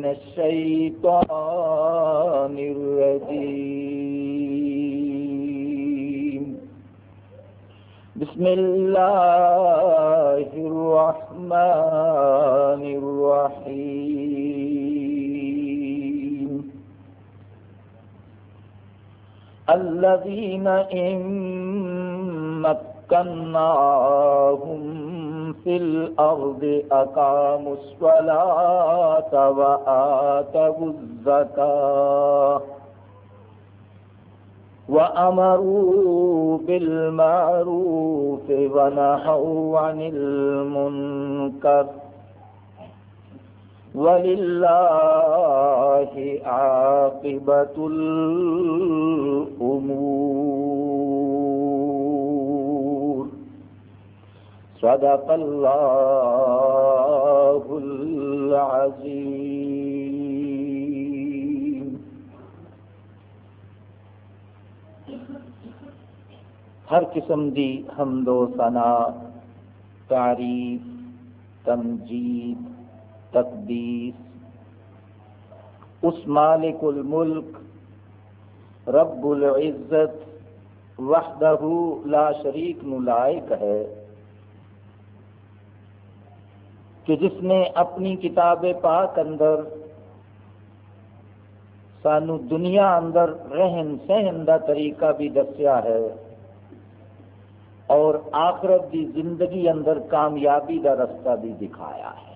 من الشيطان الرجيم. بسم الله الرحمن الرحيم. الذين إن مكناهم في الأرض أقاموا الصلاة وآتوا الزكاة وأمروا بالمعروف ونهوا عن المنكر ولله عاقبة الأمور صدق الله العظيم. ہر قسم دی حمد و ثنا، تعریف، تمجید، تقدیس. اس مالک الملک، رب العزت، وحدہ لا شریک نو لائق ہے. کہ جس نے اپنی کتاب پاک اندر سانو دنیا اندر رہن سہن دا طریقہ بھی دسیا ہے اور آخرت دی زندگی اندر کامیابی دا رستہ بھی دکھایا ہے۔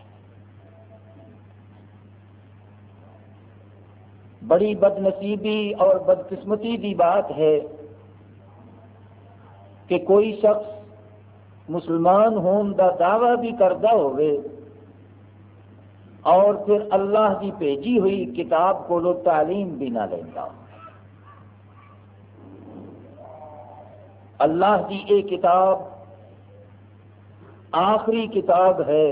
بڑی بد نصیبی اور بدقسمتی دی بات ہے کہ کوئی شخص مسلمان ہون دا دعویٰ بھی کردہ ہوئے اور پھر اللہ کی بھیجی ہوئی کتاب کو تعلیم بھی نہ لینا اللہ کی یہ کتاب آخری کتاب ہے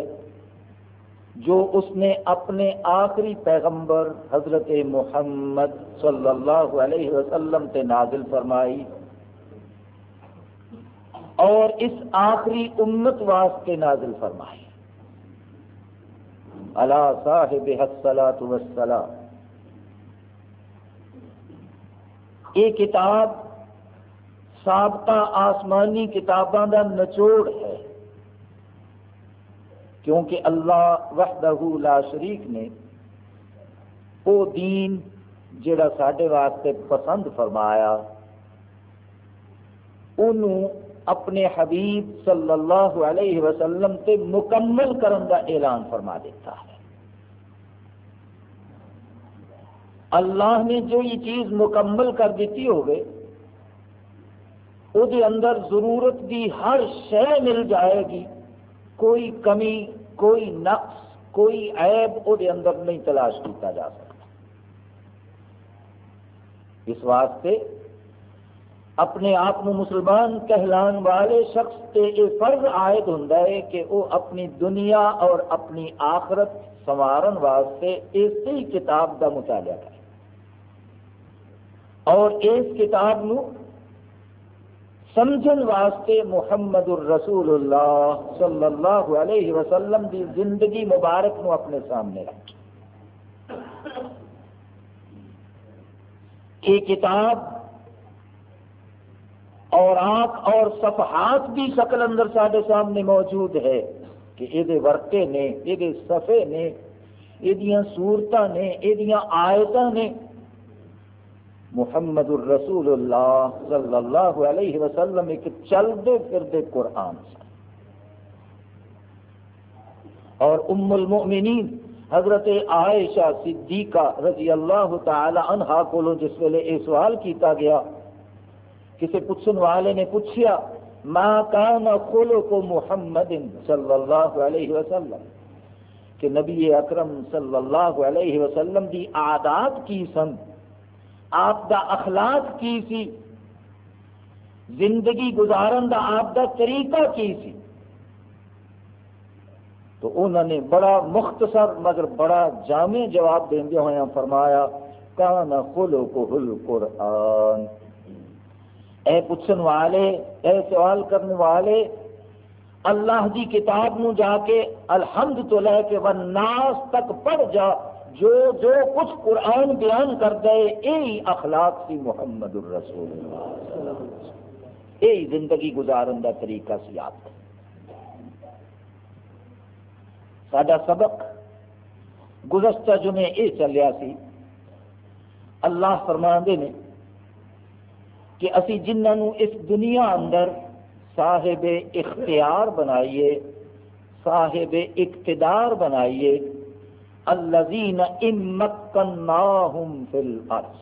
جو اس نے اپنے آخری پیغمبر حضرت محمد صلی اللہ علیہ وسلم سے نازل فرمائی اور اس آخری امت واسطے نازل فرمائی۔ اللہ صاحب حسلات یہ کتاب سابقہ آسمانی کتاباں کا نچوڑ ہے، کیونکہ اللہ وحدہ لا شریک نے وہ دین جڑا سڈے واسطے پسند فرمایا انہوں اپنے حبیب صلی اللہ علیہ وسلم تے مکمل کرن کا اعلان فرما دیتا ہے۔ اللہ نے جو یہ چیز مکمل کر دیتی ہوگی وہ اندر ضرورت کی ہر شے مل جائے گی۔ کوئی کمی، کوئی نقص، کوئی عیب وہ اندر نہیں تلاش کیتا جا سکتا۔ اس واسطے اپنے آپ مسلمان کہلان والے شخص سے یہ فرض عائد ہوں کہ وہ اپنی دنیا اور اپنی آخرت سنوارن واسطے اسی کتاب کا مطالعہ کرے۔ اور اس کتاب نو سمجھن واسطے محمد الرسول اللہ صلی اللہ علیہ وسلم دی زندگی مبارک نو اپنے سامنے رکھے یہ کتاب اور اور صفحات بھی شکل اندر سارے سامنے موجود ہے کہ یہ ورقے نے یہ صفے نے یہ سورت نے یہ آیت نے۔ محمد الرسول اللہ صلی اللہ علیہ وسلم ایک چلتے پھرتے قرآن سے اور ام المؤمنین، حضرت عائشہ صدیقہ رضی اللہ تعالی عنہا کو جس ویلے یہ سوال کیتا گیا کسی پوچھنے والے نے پوچھیا، ما کان خلق محمد صلی اللہ علیہ وسلم؟ کہ نبی اکرم صلی اللہ علیہ وسلم دی عادات کی سن، آپ دا اخلاق کی سی، زندگی گزارن دا آپ دا طریقہ کی سی۔ تو انہوں نے بڑا مختصر مگر بڑا جامع جواب دیں ہوئے فرمایا، کان خلو کو ہل اے پوچھن والے، اے سوال کرنے والے، اللہ کی کتاب نو جا کے الحمد تو لے کے وہ ناس تک پڑھ جا، جو جو کچھ قرآن بیان کر دے یہی اخلاق سی محمد الرسول یہی زندگی گزارن کا طریقہ سی آپ۔ سڈا سبق گزشتہ جمعے یہ چلیا سی، اللہ فرما نے کہ اسی جنہوں اس دنیا اندر صاحب اختیار بنائیے، صاحب اقتدار بنائیے، الذین امکناہم فی الارض۔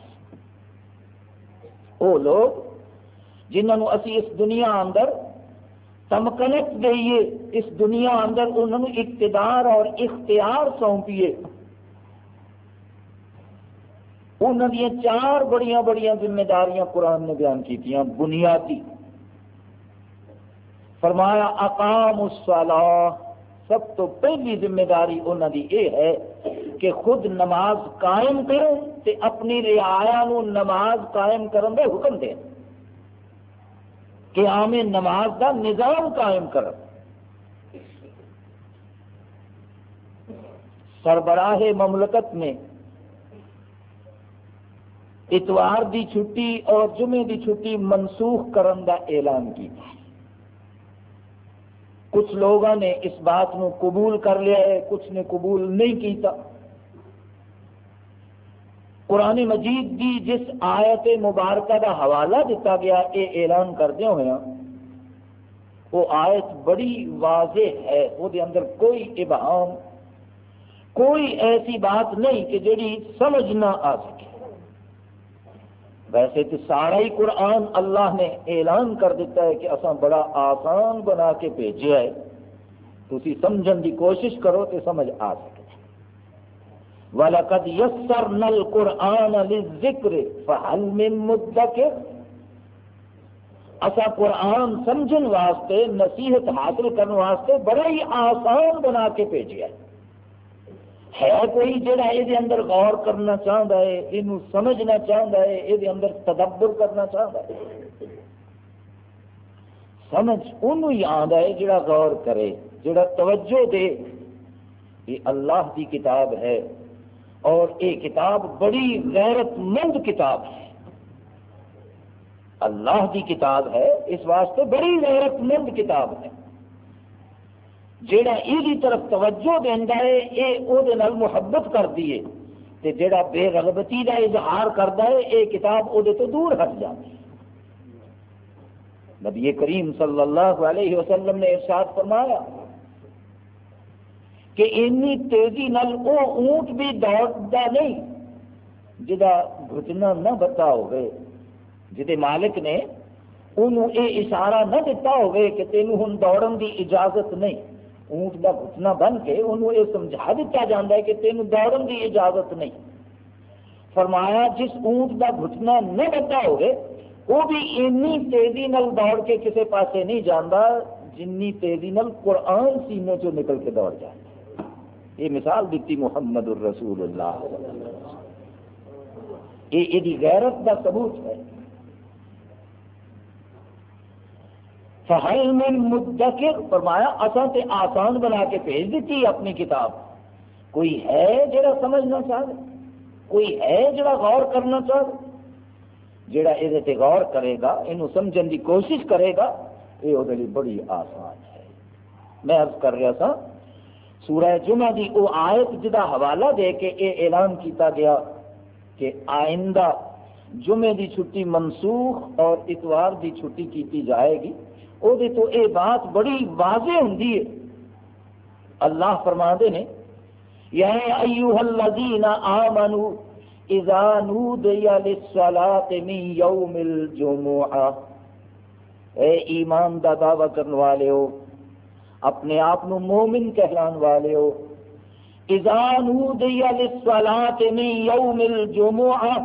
او لوگ جنہوں اسی اس دنیا اندر تمکنت دئیے، اس دنیا اندر انہوں اقتدار اور اختیار سونپیے۔ انہوں دیا چار بڑیاں بڑیاں ذمہ داریاں قرآن نے بیان کی بنیادی۔ فرمایا اقام الصلاح سب تو پہلی ذمہ داری انہوں کی یہ ہے کہ خود نماز قائم کریں تے اپنی رعایا نماز قائم کرنے کا حکم دیں۔ کہ آم نماز کا نظام قائم کر سربراہ مملکت میں اتوار دی چھٹی اور جمعے دی چھٹی منسوخ کرن دا اعلان کیا کچھ لوگوں نے اس بات کو قبول کر لیا ہے، کچھ نے قبول نہیں کیتا۔ قرآن مجید دی جس آیت مبارکہ کا حوالہ دیتا گیا یہ اعلان کردے ہوئے وہ آیت بڑی واضح ہے۔ وہ دے اندر کوئی ابہام، کوئی ایسی بات نہیں کہ جڑی سمجھ نہ آ سکے۔ ویسے تو سارا ہی قرآن اللہ نے اعلان کر دیتا ہے کہ اصا بڑا آسان بنا کے بھیجا ہے تھی سمجھن کی کوشش کرو تو سمجھ آ سکے۔ وَلَقَدْ يَسَّرْنَا الْقُرْآنَ لِلذِّكْرِ فَحَلْ مِن مُدَّكِرْ۔ اسا قرآن سمجھن واسطے، نصیحت حاصل کرنے واسطے بڑا ہی آسان بنا کے بھیجا ہے ہے کوئی جڑا یہ اندر غور کرنا چاہتا ہے یہ سمجھنا چاہتا ہے یہ اندر تدبر کرنا چاہتا ہے۔ سمجھ انہوں ہی آتا ہے جڑا غور کرے، جڑا توجہ دے۔ یہ اللہ کی کتاب ہے اور یہ کتاب بڑی غیرت مند کتاب ہے۔ اللہ کی کتاب ہے، اس واسطے بڑی غیرت مند کتاب ہے۔ جیڑا یہ طرف توجہ دینا ہے یہ وہ محبت کر دیے تے جیڑا بے رغبتی کا اظہار کرتا ہے یہ کتاب وہ تو دور ہٹ جاتی نبی کریم صلی اللہ علیہ وسلم نے ارشاد فرمایا کہ اینی تیزی نال وہ اونٹ بھی دوڑتا نہیں جا گھٹنا نہ بتا ہوئے۔ جہے مالک نے انہوں یہ اشارہ نہ دیتا ہوئے کہ تینوں ہوں دوڑن دی اجازت نہیں۔ اونٹ کا گھٹنا بن کے انہوں یہ سمجھا دیتا جاتا ہے کہ تینوں دوڑن کی اجازت نہیں۔ فرمایا جس اونٹ کا گھٹنا نہ بتا ہوئے وہ بھی اینی تیزی نل دوڑ کے کسی پاسے نہیں جانا جنی تیزی نل قرآن سینے چو نکل کے دوڑ جاتا یہ مثال دیتی محمد الرسول اللہ۔ یہ غیرت کا ثبوت ہے۔ فہل من مدکر، فرمایا اصا تے آسان بنا کے بھیج دیتی اپنی کتاب۔ کوئی ہے جڑا سمجھنا چاہے؟ کوئی ہے جڑا غور کرنا چاہے؟ جڑا یہ غور کرے گا یہ سمجھن کی کوشش کرے گا یہ وہ بڑی آسان ہے۔ میں عرض کر رہا تھا سورہ جمعہ دی وہ آیت جدا حوالہ دے کے یہ اعلان کیتا گیا کہ آئندہ جمعے دی چھٹی منسوخ اور اتوار دی چھٹی کیتی جائے گی۔ وہ تو یہ بات بڑی واضح ہوں اللہ فرما دے نے یا ایوہ الذین آمنوا اذا نودی للصلاة من یوم الجمعہ اے ایمان دا دعوی کرنے والے ہو اپنے آپ مومن کہلان والے ہو اذا نودی للصلاة من یوم الجمعہ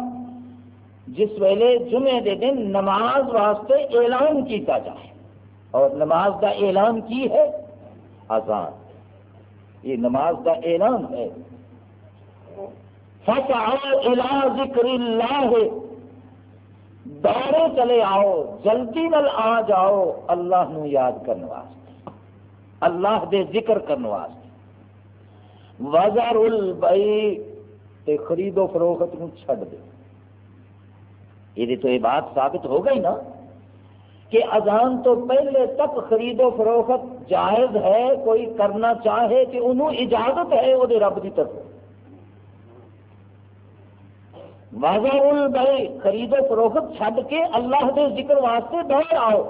جس ویلے جمعے دے دن نماز واسطے اعلان کیتا جائے اور نماز کا اعلان کی ہے؟ آزاد یہ نماز کا اعلان ہے۔ ذکر اللہ دوڑے چلے آؤ، جلدی نل آ جاؤ۔ اللہ نو یاد کرنے واسطے۔ اللہ دے ذکر کرنے واسطے۔ وزر البئی تے خرید و فروخت کو چھڈ دے۔ یہ تو یہ بات ثابت ہو گئی نا۔ کہ اذان تو پہلے تک خرید و فروخت جائز ہے، کوئی کرنا چاہے کہ انہوں اجازت ہے وہ رب کی طرف۔ واضح بھائی خرید و فروخت چھڈ کے اللہ کے ذکر واسطے باہر آؤ۔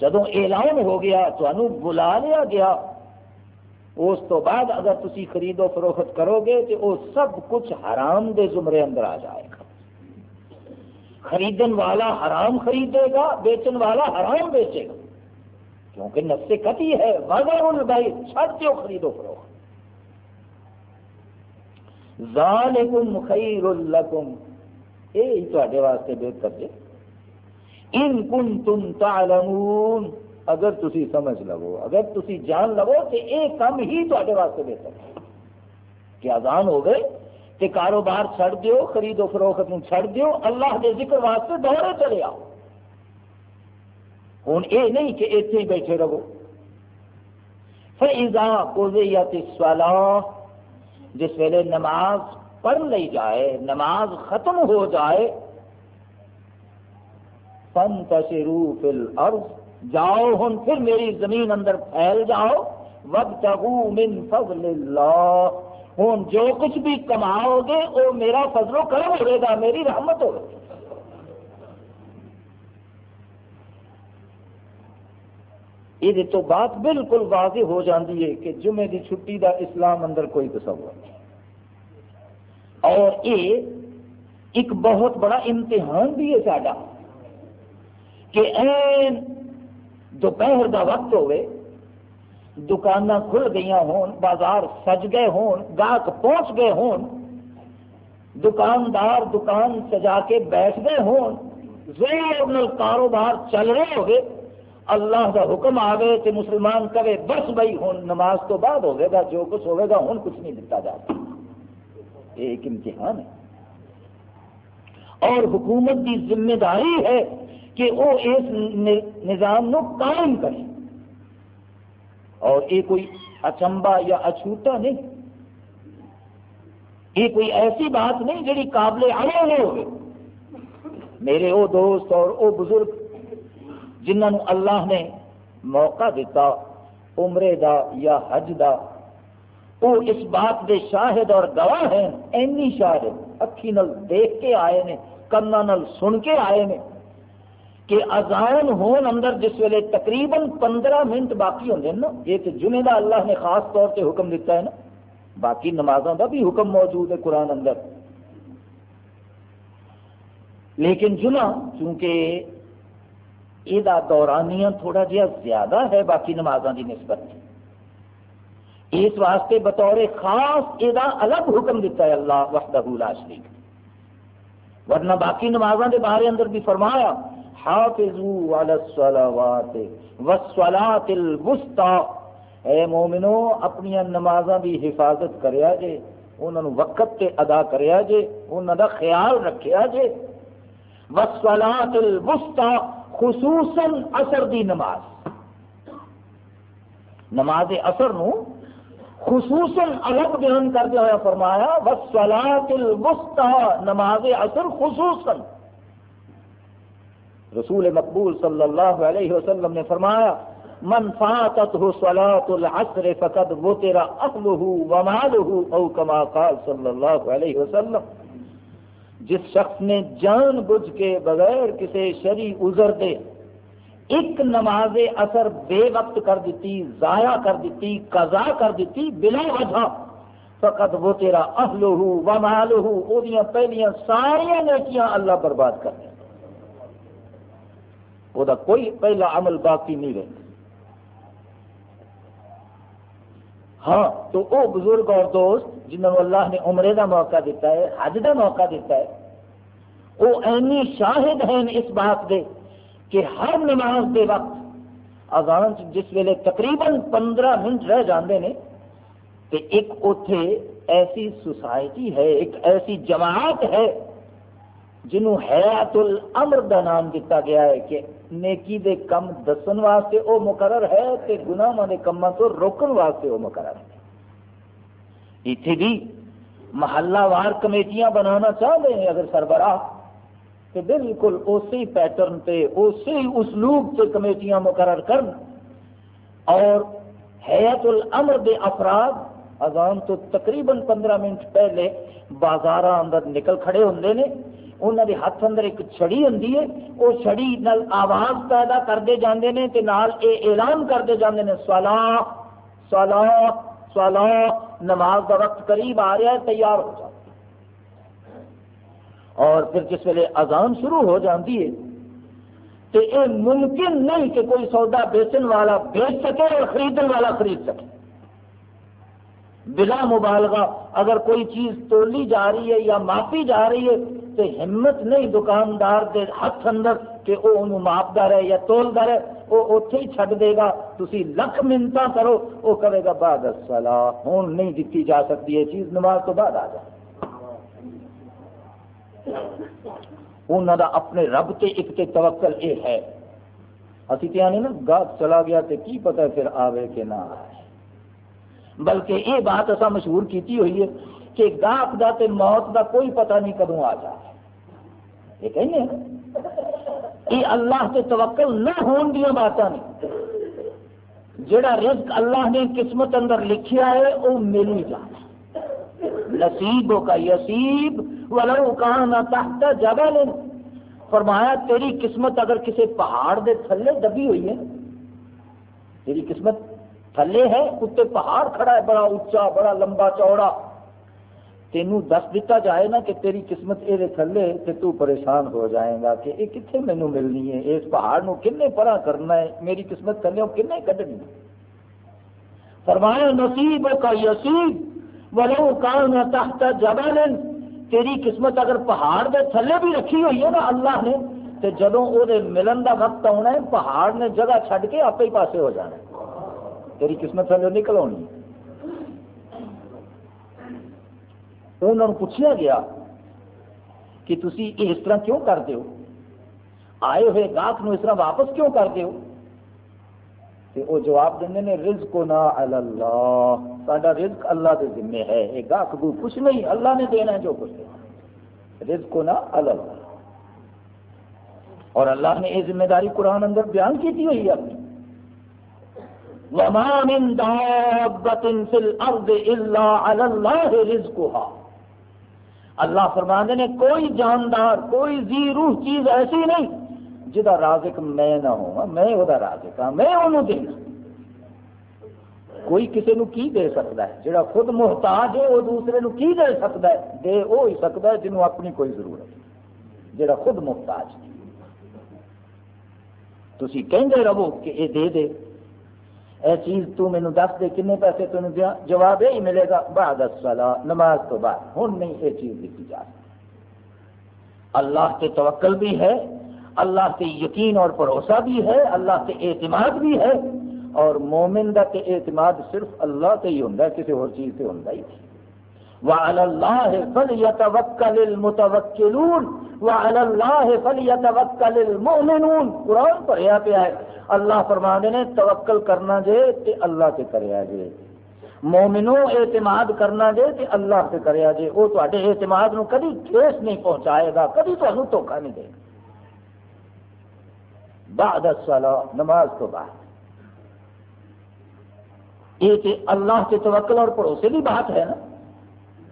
جدو اعلان ہو گیا تو بلا لیا گیا، اس تو بعد اگر تسی خرید و فروخت کرو گے تو وہ سب کچھ حرام دے زمرے اندر آ جائے گا۔ خریدن والا حرام خریدے گا، بیچن والا حرام بیچے گا۔ کیونکہ نفس کتی ہے واضح بھائی چھڑ دو خرید و فروخت۔ ذالکم خیر لکم۔ یہ تے واسطے بہتر جی ان کنتم تعلمون۔ اگر تسی سمجھ لو اگر تسی جان لو تو یہ کام ہی تے واسطے بہتر ہے۔ کہ اذان ہو گئے؟ کہ کاروبار چھڑ دیو، خرید و فروخت چھڑ دیو، اللہ کے ذکر واسطے دورے چلے آؤ۔ ہوں یہ نہیں کہ اتنے ہی بیٹھے رہو۔ فَإِذَا قُضِيَتِ جس ویلے نماز پڑھ لی جائے، نماز ختم ہو جائے فن تشرو فل جاؤ ہوں پھر میری زمین اندر پھیل جاؤ۔ وقت من فضل اللہ ہوں جو کچھ بھی کماؤ گے، وہ میرا فضل و کرم ہوئے گا، میری رحمت ہوگی یہ تو بات بالکل واضح ہو جاتی ہے کہ جمعے کی چھٹی دا اسلام اندر کوئی تصور نہیں۔ اور یہ ایک بہت بڑا امتحان بھی ہے ساڈا کہ این دوپہر دا وقت ہوئے دکان کھل گئی ہون، بازار سج گئے ہون، گاہک پہنچ گئے ہون، دکاندار دکان سجا کے بیٹھ گئے ہون، زور کاروبار چل رہے ہوئے اللہ کا حکم آ گئے کہ مسلمان کرے بس بھائی ہوں نماز تو بعد ہوئے گا، جو کچھ ہوئے گا ہوں کچھ نہیں دتا جاتا یہ ایک امتحان ہے۔ اور حکومت کی ذمہ داری ہے کہ وہ اس نظام نو قائم کرے۔ اور یہ کوئی اچمبا یا اچھوٹا نہیں۔ یہ کوئی ایسی بات نہیں جڑی قابل عمل نہیں ہوگی میرے وہ دوست اور وہ بزرگ، جنہوں اللہ نے موقع دیتا، عمرے دا یا حج دا وہ اس بات دے شاہد اور گواہ ہیں، اینی شاہد اکھی نل دیکھ کے آئے نے کنا نل سن کے آئے نے۔ کہ اذان ہون اندر جس ویلے تقریباً پندرہ منٹ باقی ہوتے ہیں نا، یہ تو جمعے دا اللہ نے خاص طور سے حکم دیتا ہے نا، باقی نمازوں کا بھی حکم موجود ہے قرآن اندر۔ لیکن جمعہ، چونکہ یہ دورانیہ تھوڑا جہا زیادہ ہے، باقی نمازوں کی نسبت۔ اس واسطے بطور خاص یہ الگ حکم دیتا ہے اللہ وحدہ لا شریک۔ ورنہ باقی نمازوں کے بارے اندر بھی فرمایا حافظوا علی الصلاوات والصلاة الوسطى اے مومنو، اپنی نمازاں دی حفاظت کریا جے، انہاں نو وقت تے ادا کریا جے، انہاں دا خیال رکھیا جے۔ والصلاة الوسطى خصوصاً اثر دی نماز۔ نماز اثر نو خصوصاً الگ بیان کرتے ہوا فرمایا وسلاۃ الوسطى نماز اثر خصوصاً۔ رسول مقبول صلی اللہ علیہ وسلم نے فرمایا، من فاتته صلاة العصر فقد وطر اهله وماله او كما قال صلی اللہ علیہ وسلم. جس شخص نے جان بجھ کے بغیر کسی شری عذر دے، ایک نماز اثر بے وقت کر دیتی، ضائع کر دیتی قضا کر دیتی، بلا وجہ فقط وہ تیرا اہلو ہو و محلو ہو وہ پہلیاں ساریا نیکیاں اللہ برباد کر دیں وہ کوئی پہلا عمل باقی نہیں رہتا۔ ہاں تو وہ بزرگ اور دوست جنہوں اللہ نے عمرے کا موقع دیتا ہے، حج کا موقع دیتا ہے، وہ اینی شاہد ہیں اس بات دے کہ ہر نماز دے وقت اذان جس ویلے تقریباً پندرہ منٹ رہ جاندے نے کہ ایک اتے ایسی سوسائٹی ہے، ایک ایسی جماعت ہے جنہوں حیات الامر دا نام دیتا گیا ہے کہ نیکی دے کم دسن واسطے او مقرر ہے تے گناہ دے کماں تو روکن واسطے او مقرر ہے۔ اتنے بھی محلہ وار کمیٹیاں بنانا چاہتے ہیں اگر سربراہ۔ تو بالکل اسی پیٹرن پہ اسی اسلوب سے کمیٹیاں مقرر کرن۔ اور حیات الامر دے افراد اذان تو تقریباً پندرہ منٹ پہلے بازار اندر نکل کھڑے ہوں نے۔ انہوں دے ہاتھ اندر ایک چھڑی ہوں وہ چھڑی نال آواز پیدا کرتے جاندے نے تے نال اے اعلان کرتے جاندے نے سوالا سوالا سوالا نماز کا وقت قریب آ رہا ہے، تیار ہو جاتا اور پھر جس ویلے اذان شروع ہو جاتی ہے تو یہ ممکن نہیں کہ کوئی سودا بیچن والا بیچ سکے اور خریدنے والا خرید سکے۔ بلا مبالغہ، اگر کوئی چیز تولی جا رہی ہے یا ماپی جا رہی ہے تو ہمت نہیں دکاندار کے ہاتھ اندر کہ وہ انہوں ماپتا رہے یا تولتا رہے وہ اتنے ہی چھڈ دے گا۔ تھی لکھ منت کرو وہ کرے گا بعد سلا ہوں نہیں دیتی جا سکتی، یہ چیز نماز تو بعد آ جائے۔ انہوں کا اپنے رب تے ایک تے توکل یہ ہے۔ ابھی تو آنے یعنی نا گاہک چلا گیا تو کی پتہ پھر آوے کہ نہ آئے بلکہ یہ بات ایسا مشہور کیتی ہوئی ہے کہ گاہک دا تے موت دا کوئی پتہ نہیں کدوں آ جائے۔ یہ کہیں یہ اللہ سے توکل نہ ہون دیا باتیں نہیں جڑا رزق اللہ نے قسمت اندر لکھیا ہے وہ مل ہی جانا نصیب کا یسیب ولو کان تحت جبل۔ فرمایا، تیری قسمت اگر کسی پہاڑ دے تھلے دبی ہوئی ہے، تیری قسمت تھلے ہے، اتنے پہاڑ کھڑا ہے، بڑا اچا بڑا لمبا چوڑا۔ تینوں دس دیتا جائے نا کہ تیری قسمت یہ تھلے تو تو پریشان ہو جائے گا کہ یہ کتنے مینو ملنی ہے؟ اس پہاڑ نو کنے پرا کرنا ہے؟ میری قسمت تھلے کنے کڈنی فرمایا نصیب کا یسیب، ولو کان تحت جبل، تیری قسمت اگر پہاڑ دے تھلے بھی رکھی ہوئی ہے نا اللہ نے تو جدو وہ ملن کا وقت آنا ہے، پہاڑ نے جگہ چھڈ کے آپ ہی پاسے ہو جانا ہے۔ تیری قسمت تھلے نکل آنی انہوں نے پوچھا گیا کہ تھی اس طرح کیوں کرتے ہو آئے ہوئے گاہک نو اس طرح واپس کیوں کرتے ہو وہ جواب دیں نے رزق نہ اللہ سڈا رزق اللہ کے ذمے ہے یہ گاہک کو کچھ نہیں اللہ نے دینا ہے جو کچھ دینا رزق نہ اللہ اور اللہ نے یہ ذمہ داری قرآن اندر بیان کی ہوئی ہے اپنی وما من دابة في الأرض إلا على الله رزقها اللہ فرمانے نے کوئی جاندار، کوئی زی روح چیز ایسی نہیں جہاں رازق میں نہ ہوں، میں وہ رازق ہاں میں انہوں دینا کوئی کسی نو کی دے سکتا ہے؟ جڑا خود محتاج ہے، وہ دوسرے نو کی دے سکتا ہے؟ دے وہ ہی سکتا ہے جنہوں اپنی کوئی ضرورت جڑا خود محتاج ہے۔ تھی کہتے رہو کہ یہ دے دے۔ اے چیز تو مینو دس دے کنے پیسے تین جواب یہی ملے گا، بعد الصلاح نماز تو بعد۔ ہوں نہیں یہ چیز دیکھی جا سکتی۔ اللہ سے توکل بھی ہے، اللہ سے یقین اور بھروسہ بھی ہے، اللہ سے اعتماد بھی ہے۔ اور مومن کا تے اعتماد صرف اللہ سے ہی ہوتا ہے، کسی اور چیز سے ہوتا ہی نہیں۔ وعلى الله فليتوكل المتوكلون وعلى الله فليتوكل المؤمنون۔ قرآن پڑھیا پیا ہے اللہ فرما نے توکل کرنا جے تے اللہ سے کریا جے۔ مومنو اعتماد کرنا جے تے اللہ سے کریا جے۔ وہ تے اعتماد نو کدی ٹھیس نہیں پہنچائے گا، کدی تمہیں دھوکا نہیں دے گا۔ بعد الصلاة، نماز تو بعد۔ یہ تے اللہ سے توکل اور بھروسے کی بات ہے نا۔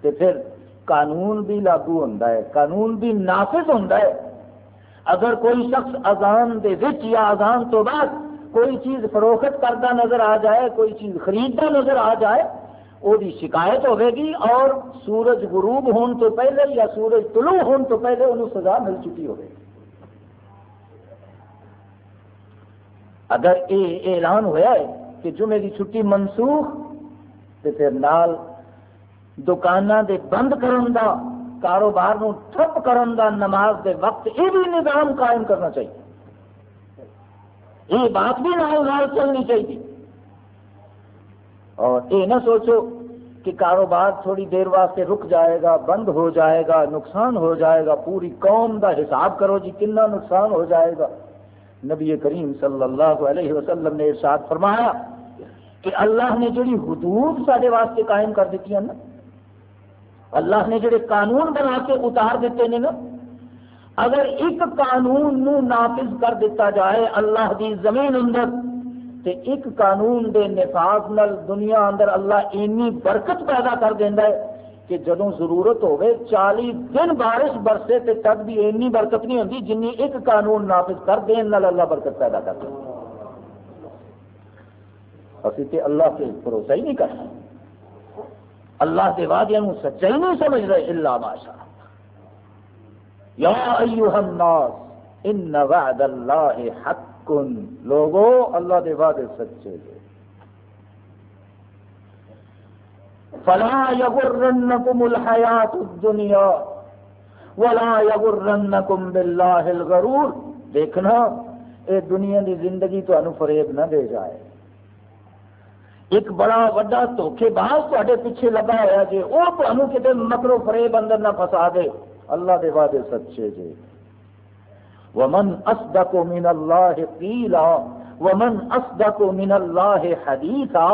تے پھر قانون بھی لاگو ہوتا ہے، قانون بھی نافذ ہوتا ہے۔ اگر کوئی شخص اذان دے وچ یا اذان تو بعد کوئی چیز فروخت کرتا نظر آ جائے، کوئی چیز خریدتا نظر آ جائے، وہ شکایت ہوے گی اور سورج غروب ہون تو پہلے یا سورج طلوع ہون تو پہلے انہوں سزا مل چکی ہوگی اگر یہ اعلان ہوا ہے کہ جمعے کی چھٹی منسوخ، تو پھر نال دکانوں دے بند کرن دا کاروبار نو ٹھپ کرن دا نماز دے وقت یہ بھی نظام قائم کرنا چاہیے۔ یہ بات بھی نال نال چلنی چاہیے۔ اور یہ نہ سوچو کہ کاروبار تھوڑی دیر واسطے رک جائے گا، بند ہو جائے گا، نقصان ہو جائے گا، پوری قوم دا حساب کرو جی کنا نقصان ہو جائے گا۔ نبی کریم صلی اللہ علیہ وسلم نے ارشاد فرمایا کہ اللہ نے جڑی حدود سارے واسطے قائم کر دیتی ہیں نا اللہ نے جڑے قانون بنا کے اتار دیتے ہیں نا، اگر ایک قانون نو نافذ کر دیتا جائے اللہ دی زمین اندر، تے ایک قانون دے نفاذ نل دنیا اندر اللہ اینی برکت پیدا کر دینا ہے کہ جدوں ضرورت ہوئے چالی دن بارش برسے تے تک بھی اینی برکت نہیں ہوتی جنی ایک قانون نافذ کر دین نال اللہ برکت پیدا کر دیں اسی تے اللہ کے بھروسہ ہی نہیں کرنا۔ اللہ کے وعدے سچائی نہیں سمجھ رہے اللہ۔ ماشاء یا ایوہ الناس، ان وعد اللہ حق لوگو، اللہ دے وعدے سچے دے فلا یغرنکم الحیات الدنیا ولا یغرنکم باللہ الغرور۔ دیکھنا، اے دنیا دی زندگی تو انو فریب نہ دے جائے۔ ایک بڑا وڈا دھوکھے باز تے پیچھے لگا ہوا جی وہ تمہیں کتنے مکرو فریب اندر نہ فسا دے۔ اللہ دے وعدے سچے جی ومن اصدق من اللہ قیلا ومن اصدق من اللہ حدیثا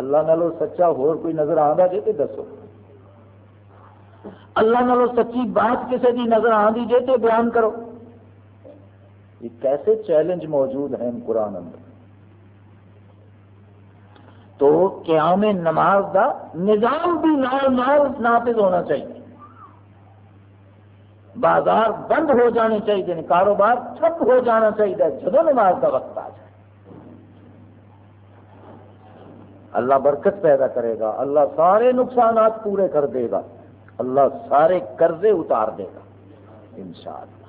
اللہ نالو سچا ہور کوئی نظر آندا جے تے دسو۔ اللہ نالو سچی بات کسی دی نظر آندی جے تے بیان کرو۔ یہ کیسے چیلنج موجود ہیں قرآن اندر تو قیام نماز دا نظام بھی نال نال نافذ ہونا چاہیے۔ بازار بند ہو جانے چاہیے یعنی کاروبار ٹھپ ہو جانا چاہیے جب نماز کا وقت آ جائے۔ اللہ برکت پیدا کرے گا، اللہ سارے نقصانات پورے کر دے گا۔ اللہ سارے قرضے اتار دے گا۔ انشاءاللہ۔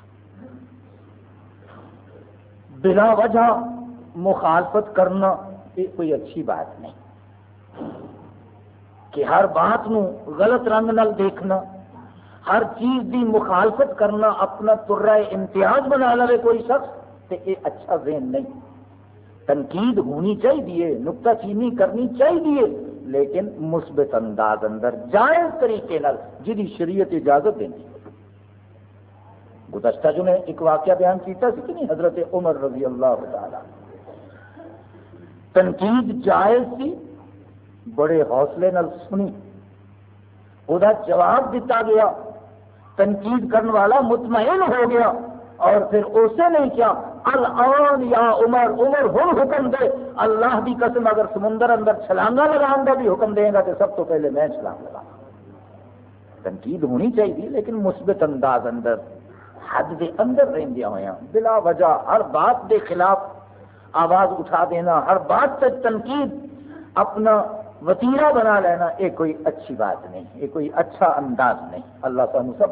بلا وجہ مخالفت کرنا یہ کوئی اچھی بات نہیں۔ کہ ہر بات نو غلط رنگ نال دیکھنا، ہر چیز دی مخالفت کرنا اپنا ترا امتیاز بنا لے کوئی شخص تو یہ اچھا ذہن نہیں۔ تنقید ہونی چاہیے نکتا چینی کرنی چاہیے لیکن مثبت انداز اندر جائز طریقے نال جی شریعت اجازت دینی۔ گزشتہ جو نے ایک واقعہ بیان کیتا سی کہ نہیں، حضرت عمر رضی اللہ تعالی تنقید جائز سی بڑے حوصلے نال سنی۔ وہ جواب دیتا گیا۔ تنقید کرنے والا مطمئن ہو گیا اور پھر اسے نہیں کیا۔ الان یا عمر عمر ہوں حکم دے۔ اللہ کی قسم اگر سمندر اندر چھلانگا لگان کا بھی حکم دے گا تو سب تو پہلے میں چھلانگ لگا۔ تنقید ہونی چاہیے لیکن مثبت انداز اندر، حد دے اندر رہدیا ہوا بلا وجہ ہر بات دے خلاف آواز اٹھا دینا، ہر بات سے تنقید، اپنا وتیرا بنا لینا، یہ کوئی اچھی بات نہیں، یہ کوئی اچھا انداز نہیں۔ اللہ سانو سب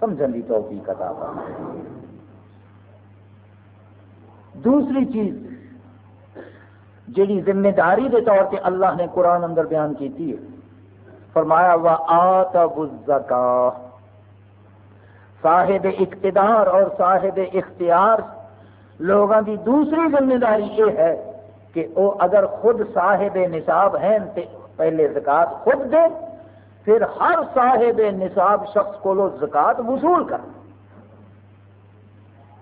سمجھنے کی توفیق عطا فرمائے۔ دوسری چیز، جیڑی ذمہ داری کے طور پہ اللہ نے قرآن اندر بیان کی ہے۔ فرمایا، وا آتب صاحب اقتدار اور صاحب اختیار لوگوں کی دوسری ذمہ داری یہ ہے کہ وہ اگر خود صاحب نصاب ہیں تو پہلے زکات خود دے، پھر ہر صاحب نصاب شخص کو زکات وصول کر۔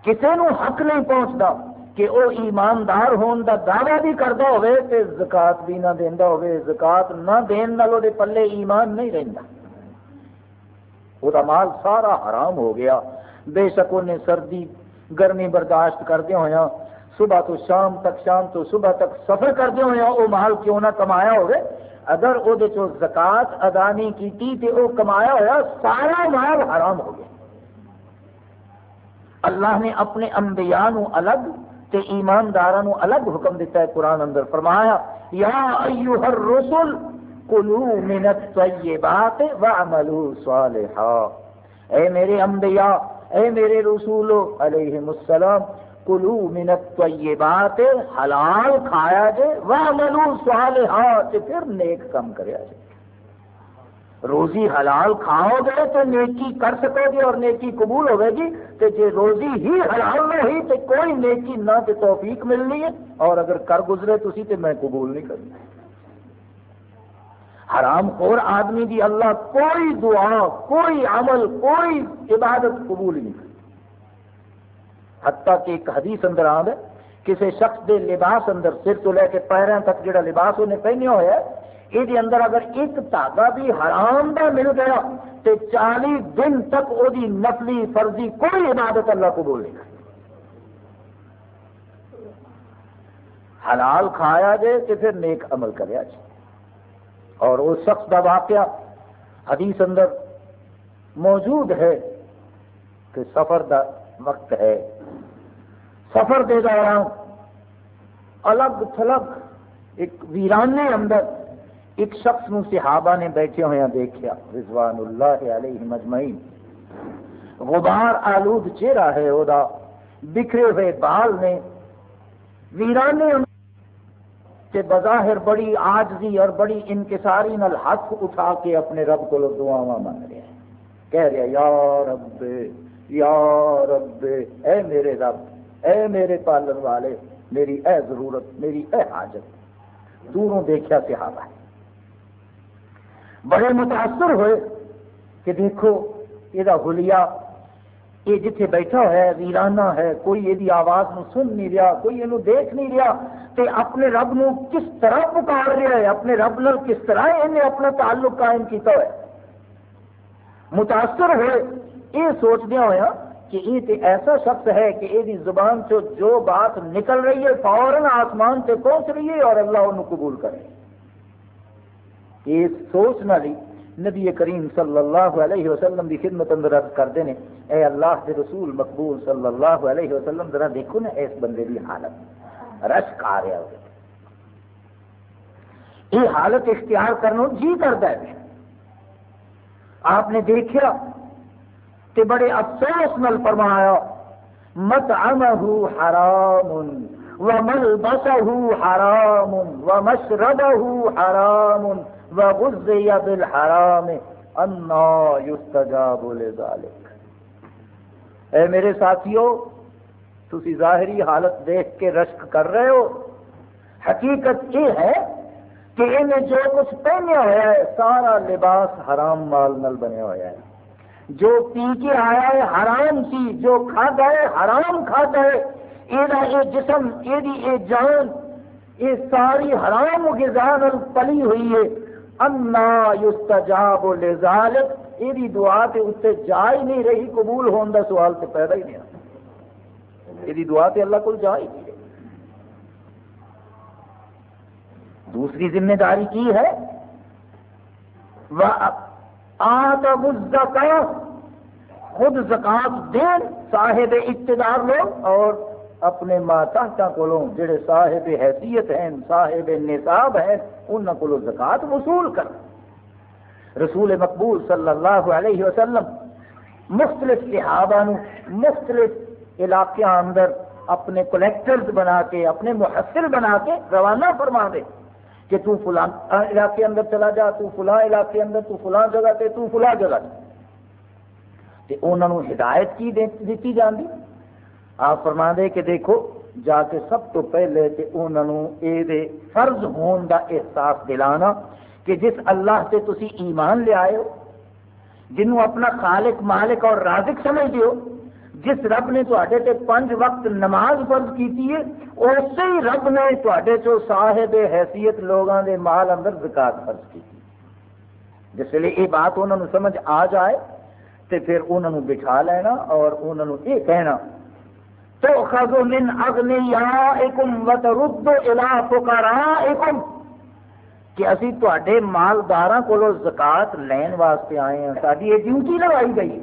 کسی نو حق نہیں پہنچتا کہ وہ ایماندار ہون دا دعوی بھی کرتا ہوئے تے زکات بھی نہ دینا ہوئے، زکات نہ دین نال دے پلے ایمان نہیں رہتا وہ مال سارا حرام ہو گیا۔ بے شک انہیں سردی، گرمی برداشت کردے ہویا صبح تو شام تک، شام تو صبح تک سفر کردے ہویا وہ مال کیوں نہ کمایا ہوئے؟ اگر وہ زکات ادا نہیں کی تے وہ کمایا ہوا سارا مال حرام ہو گیا۔ اللہ نے اپنے انبیاء نو الگ تے ایماندار الگ حکم دیتا ہے قرآن اندر فرمایا، یا ایوہ الرسل کلو من الطیبات وعملو صالحا۔ اے میرے انبیاء، اے میرے رسولو علیہ السلام کلو من الطیبات حلال کھایا جے وعملو صالحا تے پھر نیک کم کریا جے۔ روزی حلال کھاؤ گے تو نیکی کر سکو گے اور نیکی قبول ہوے گی تو جی روزی ہی حلال نہ ہوئی تو کوئی نیکی نہ تو توفیق ملنی ہے۔ اور اگر کر گزرے تھی تو میں قبول نہیں کروں۔ حرام خور آدمی دی اللہ کوئی دعا، کوئی عمل، کوئی عبادت قبول نہیں کرتی حتیٰ کہ ایک حدیث اندر آد ہے کسی شخص دے لباس اندر سر تو لے کے پیروں تک جڑا لباس انہیں پہنیا ہوا ہے یہ اندر اگر ایک دھاگا بھی حرام کا مل گیا تو چالی دن تک وہ نفلی فرضی کوئی عبادت اللہ کو بولے گا حلال کھایا جائے تو پھر نیک عمل کریا جائے۔ اور اس شخص کا واقعہ حدیث اندر موجود ہے کہ سفر دا وقت ہے۔ سفر دے دوران الگ تھلگ، ایک ویرانے اندر۔ ایک شخص نو صحابہ نے بیٹھے ہوئے دیکھا رضوان اللہ علیہ مجمعین۔ غبار آلود چہرہ ہے وہ بکھرے ہوئے بال نے۔ ویرانے کہ بظاہر بڑی آجزی اور بڑی انکساری نل ہاتھ اٹھا کے اپنے رب کو دعا مانگ رہے ہیں۔ کہہ رہے یا رب یا رب، اے میرے رب اے میرے پالن والے، میری اے ضرورت، میری اے حاجت دوروں دیکھا صحابہ ہے۔ بڑے متاثر ہوئے کہ دیکھو یہ حلیہ، یہ جتھے بیٹھا ہوا ہے، ویرانہ ہے، کوئی یہ آواز نو سن نہیں رہا، کوئی یہ دیکھ نہیں رہا، تے اپنے رب نو کس طرح پکار رہا ہے، اپنے رب نال کس طرح انہیں اپنا تعلق قائم کیتا ہے متاثر ہوئے، یہ سوچدیا ہوا کہ یہ تے ایسا شخص ہے کہ یہ زبان چو جو بات نکل رہی ہے، فوراً آسمان سے پہنچ رہی ہے اور اللہ انہوں قبول کرے۔ یہ سوچ نہ لی۔ نبی کریم صلی اللہ علیہ وسلم کی خدمت اندر عرض کرتے ہیں اے اللہ کے رسول مقبول صلی اللہ علیہ وسلم، ذرا دیکھو نا اس بندے کی حالت۔ رشک آ رہا ہو یہ حالت اختیار کرنا جی کرتا ہے۔ آپ نے دیکھا کہ بڑے افسوس نل فرمایا مت حرام وملبسه حرام ومشربه حرام وغزي بالحرام انا يستجاب لذلك اے میرے ساتھیو، تسی ظاہری حالت دیکھ کے رشک کر رہے ہو۔ حقیقت یہ ہے کہ انہیں جو کچھ پہنیا ہوا ہے، سارا لباس حرام مال نل بنیا ہوا ہے۔ جو پی کے آیا ہے حرام سی جو کھاتا ہے حرام کھاتا ہے۔ یہ جسم یہ جان یہ ساری حرام غذا پلی ہوئی ہے۔ انا یستجاب لذالک۔ یہ دعا تے اتنے جا ہی نہیں رہی، قبول ہونے کا سوال تو پیدا ہی نہیں یہ دعا تے اللہ کو جا ہی نہیں رہی۔ دوسری ذمہ داری کی ہے؟ خود زکات دین، صاحب اقتدار لوگ اور اپنے ماتحتا کو جڑے صاحب حیثیت ہیں، صاحب نصاب ہیں انہوں کو زکات وصول کر۔ رسول مقبول صلی اللہ علیہ وسلم مختلف صحابہ مختلف علاقے اندر اپنے کلیکٹرز بنا کے، اپنے محصل بنا کے روانہ فرما دے۔ کہ تو فلاں علاقے اندر چلا جا، تو فلاں علاقے اندر، تو فلاں جگہ تے، تو فلاں جگہ تے۔ انہوں ہدایت کی دیتی جاندی؟ آپ فرما دے کہ دیکھو، جا کے سب تو پہلے تے انہوں یہ فرض ہون دا احساس دلانا کہ جس اللہ سے تسی ایمان لے آئے ہو، جنہوں اپنا خالق، مالک اور رازق سمجھ دیو جس رب نے تے پنج وقت نماز فرض کی ہے، اسی ہی رب نے تے چو صاحب حیثیت لوگوں دے مال اندر زکات فرض کی جس ویلے یہ بات انہوں نے سمجھ آ جائے تو پھر انہوں نے بٹھا لینا اور انہوں نے یہ کہنا تو خز من اغنیائکم وترد الى فقرائکم کہ اسی تے مالدار کو زکات لین واسطے آئے ہیں ساری یہ ڈیوٹی لگائی گئی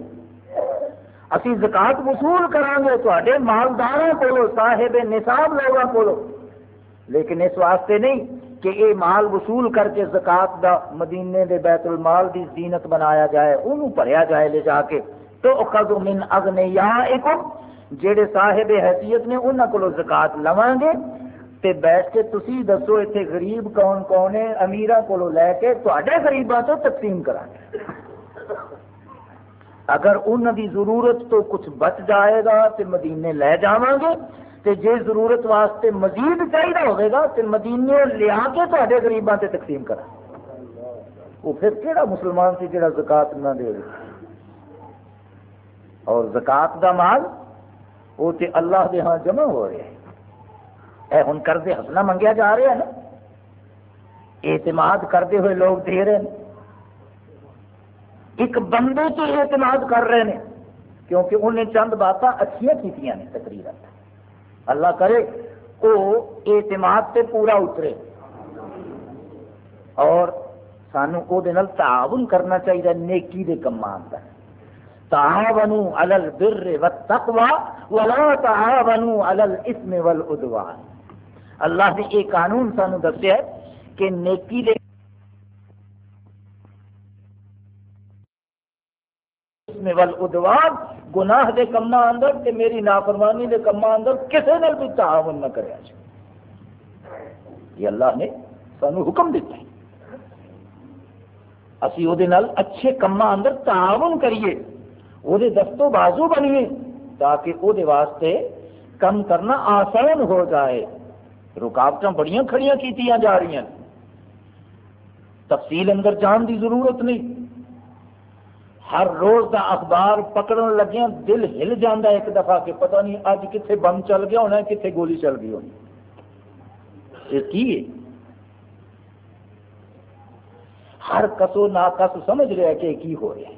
اسی زکات وصول کریں گے تے مالدار کو صاحب نصاب لوگوں کو لیکن اس واسطے نہیں کہ یہ مال وصول کر کے زکات دا مدینے دے بیت المال دی زینت بنایا جائے انہوں بھریا جائے لے جا کے۔ تو خز من اغنیائکم جہے صاحب حیثیت نے انہوں کو زکات لوا گے۔ تے بیٹھ کے تسی دسو اتنے غریب کون کون ہے؟ امیرا کو لے کے تے غریباں تو تقسیم کرا۔ گے اگر انہوں دی ضرورت تو کچھ بچ جائے گا، تو مدینے لے جا گے۔ تے جے ضرورت واسطے مزید چاہیے ہوگا تو مدینے لیا کے تے غریباں تے تقسیم کرا۔ وہ پھر کہڑا مسلمان سی جڑا زکات نہ دے اور زکات دا مال، وہ تے اللہ دے ہاں جمع ہو رہے ہیں۔ اے ہن قرض ہسنا منگیا جا رہا ہے نا۔ اعتماد کرتے ہوئے لوگ دے رہے ہیں۔ ایک بندے سے اعتماد کر رہے ہیں کیونکہ انہیں چند باتیں اچھیاں کی تقریر اللہ کرے وہ اعتماد سے پورا اترے۔ اور سانو وہ تعاون کرنا چاہیے نیکی کے کما اندر تعاونوا على البر والتقوى ولا تعاونوا على الاثم والعدوان۔ اللہ نے یہ قانون سانو دسیا کہ نیکی دے اسم والعدوان، گناہ دے کما اندر تے میری نافرمانی دے کما اندر کسے نال بھی تعاون نہ کریا جائے۔ یہ اللہ نے سانو حکم دیتا ہے۔ اسی وہ اچھے کما اندر تعاون کریے وہ دستو بازو بنیے تاکہ وہ واسطے کم کرنا آسان ہو جائے۔ رکاوٹ بڑی کھڑیاں کی جا رہی ہیں۔ تفصیل اندر جان دی ضرورت نہیں۔ ہر روز دا اخبار پکڑن لگیا دل ہل جانا ایک دفعہ کہ پتہ نہیں اج کتنے بم چل گیا ہونا کتنے گولی چل گئی ہونی یہ کی ہے؟ ہر کسو ناکس سمجھ رہا ہے کہ کی ہو رہا ہے۔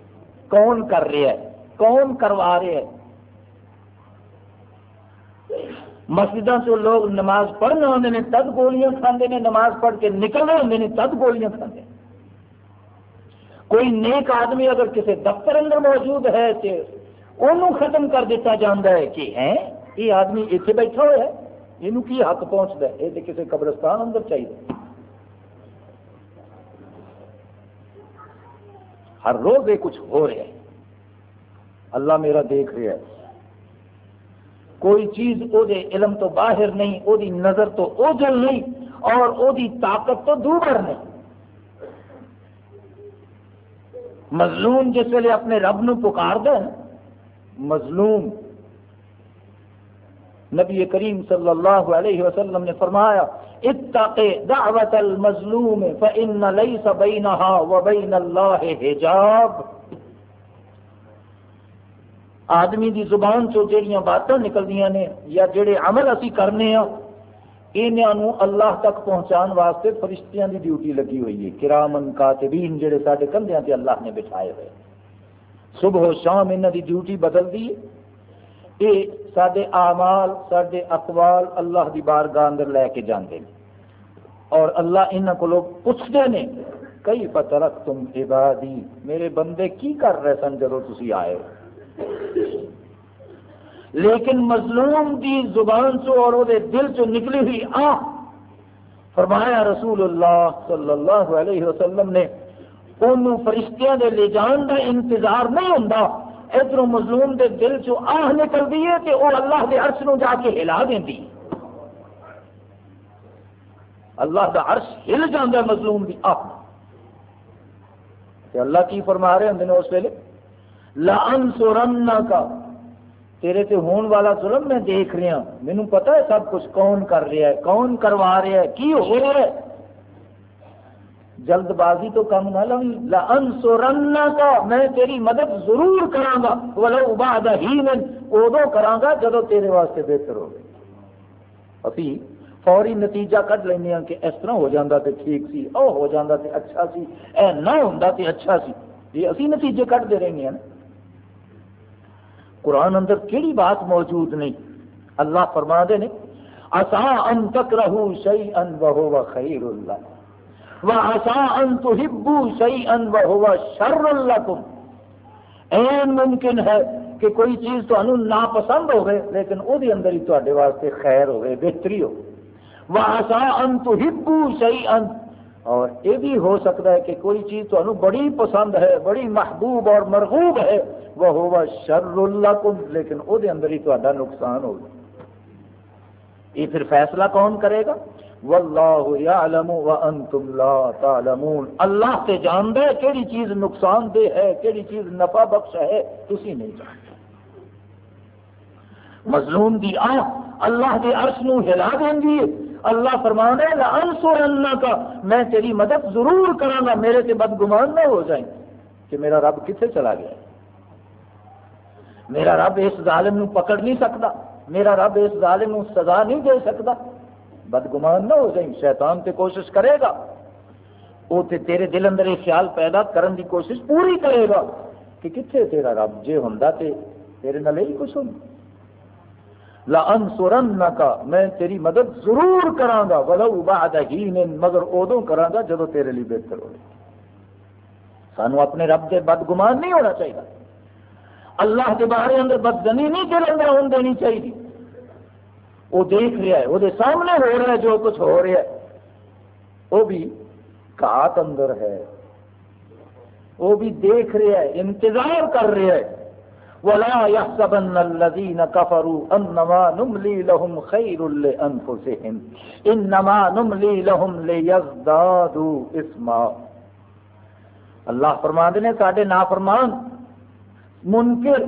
کون کر رہا ہے؟ کون کروا رہے ہیں مسجدوں سے لوگ نماز پڑھنے ہوتے ہیں تد گولیاں کھانے نے، نماز پڑھ کے نکلنے ہوتے ہیں تد گولیاں کھانے کوئی نیک آدمی اگر کسی دفتر اندر موجود ہے تو انہوں ختم کر دیتا جاتا ہے کہ ہے یہ آدمی اتنے بیٹھا ہوا ہے یہ کی حق پہنچتا ہے؟ یہ تو کسی قبرستان اندر چاہیے ہر روز یہ کچھ ہو رہا ہے۔ اللہ میرا دیکھ رہا ہے۔ کوئی چیز او دے علم تو باہر نہیں، او دی نظر تو اوجل نہیں، اور او دی طاقت تو دوبر نہیں۔ مظلوم جس ویلے اپنے رب نو پکار دے، مظلوم۔ نبی کریم صلی اللہ علیہ وسلم نے فرمایا، اتق دعوت المظلوم فإن ليس بينها وبين الله حجاب۔ آدمی دی زبان چو جہاں باتیں نکلدیا نے یا جڑے عمل اسی کرنے ہاں انہوں اللہ تک پہنچان واسطے فرشتیاں دی ڈیوٹی لگی ہوئی ہے۔ کرامن کاتبین جڑے سارے کندھیاں تے اللہ نے بٹھائے ہوئے۔ صبح و شام انہوں دی ڈیوٹی بدل دی۔ یہ سارے آمال سارے اقوال اللہ دی بارگاہ اندر لے کے جاندے ہیں۔ اور اللہ انہوں کو لوگ پوچھتے ہیں کئی پتہ رکھ تم عبادی، میرے بندے کی کر رہے سن جب تھی آئے ہو؟ لیکن مظلوم کی زبان چو اور وہ دل چو نکلی ہوئی آ فرمایا رسول اللہ صلی اللہ علیہ وسلم نے، انہوں فرشتیاں دے لے جان کا انتظار نہیں ہوں ادھر مظلوم دے دل چو آہ نکلتی ہے کہ وہ اللہ کے عرش نو جا کے ہلا دینی اللہ کا عرش ہل جانا مظلوم کی آہ۔ اللہ کی فرما رہے ہوں اس ویلے لانسورنہ کا تیرے تے ہون والا ظلم میں دیکھ رہا ہوں مینوں پتا ہے سب کچھ کون کر رہا ہے، کون کروا رہا ہے، کی ہو رہا ہے۔ جلد بازی تو کم نہ لوی لانسورنہ کا میں تیری مدد ضرور کراں گا ولو بعد ہی من اودو کراں گا تیرے واسطے بہتر ہو ابھی فوری نتیجہ کٹ لینے ہیں کہ اس طرح ہو جاتا تے ٹھیک سی، او ہو جاتا تے اچھا سی، اے نہ ہوندا تے اچھا سی۔ یہ اسی نتیجے کٹ دے رہے ہیں نا قرآن اندر کیڑی بات موجود نہیں؟ اللہ فرما دے نے اصا ان تک رہو سی ان وہ خیر اللہ و اصا ان تو ہبو سی ان وہ شر اللہ تم این ممکن ہے کہ کوئی چیز تو انو ناپسند ہو گئے لیکن وہ اندر ہی تے واسطے خیر ہوئے، بہتری ہو وہ آسا ان تو ہبو سی ان اور یہ بھی ہو سکتا ہے کہ کوئی چیز تو بڑی پسند ہے، بڑی محبوب اور مرغوب ہے وہ ہوا شر اللہ کم لیکن وہ اندر ہی تا نقصان ہوگا یہ پھر فیصلہ کون کرے گا؟ واللہ یعلم وانتم لا تعلمون۔ اللہ سے جان دے کیڑی چیز نقصان دہ ہے، کیڑی چیز نفع بخش ہے، تسی نہیں جانتے۔ مظلوم دی آہ اللہ کے عرش نو ہلا دیں گی اللہ فرما ہے اللہ کا میں تیری مدد ضرور کروں گا، میرے سے بدگمان نہ ہو جائیں۔ کہ میرا رب کتنے چلا گیا؟ میرا رب اس ظالم نو پکڑ نہیں سکتا۔ میرا رب اس ظالم نو سزا نہیں دے سکتا۔ بدگمان نہ ہو جائیں، شیطان سے کوشش کرے گا۔ وہ تے تیرے دل اندر یہ خیال پیدا کرن دی کوشش پوری کرے گا۔ کہ کتنے تیرا رب؟ جے ہوں تے تیرے نال ہی کچھ ہوں لانصرنک میں تیری مدد ضرور کراں گا ولو بعد حین مگر اودوں کراں گا جدوں تیرے لیے بہتر ہوے سانو اپنے رب دے بدگمان نہیں ہونا چاہیے۔ اللہ کے بارے اندر بدگنی نہیں دل اندر ہون دینی چاہیے۔ وہ دیکھ رہا ہے، وہ سامنے ہو رہا ہے، جو کچھ ہو رہا ہے۔ وہ بھی کات اندر ہے۔ وہ بھی دیکھ رہا ہے، انتظار کر رہا ہے۔ ولا يحسبن الذين كفروا انما نملي لهم خير لانفسهم انما نملي لهم ليزدادوا اسما اللہ فرماندے نے ساڈے نافرمان، منکر۔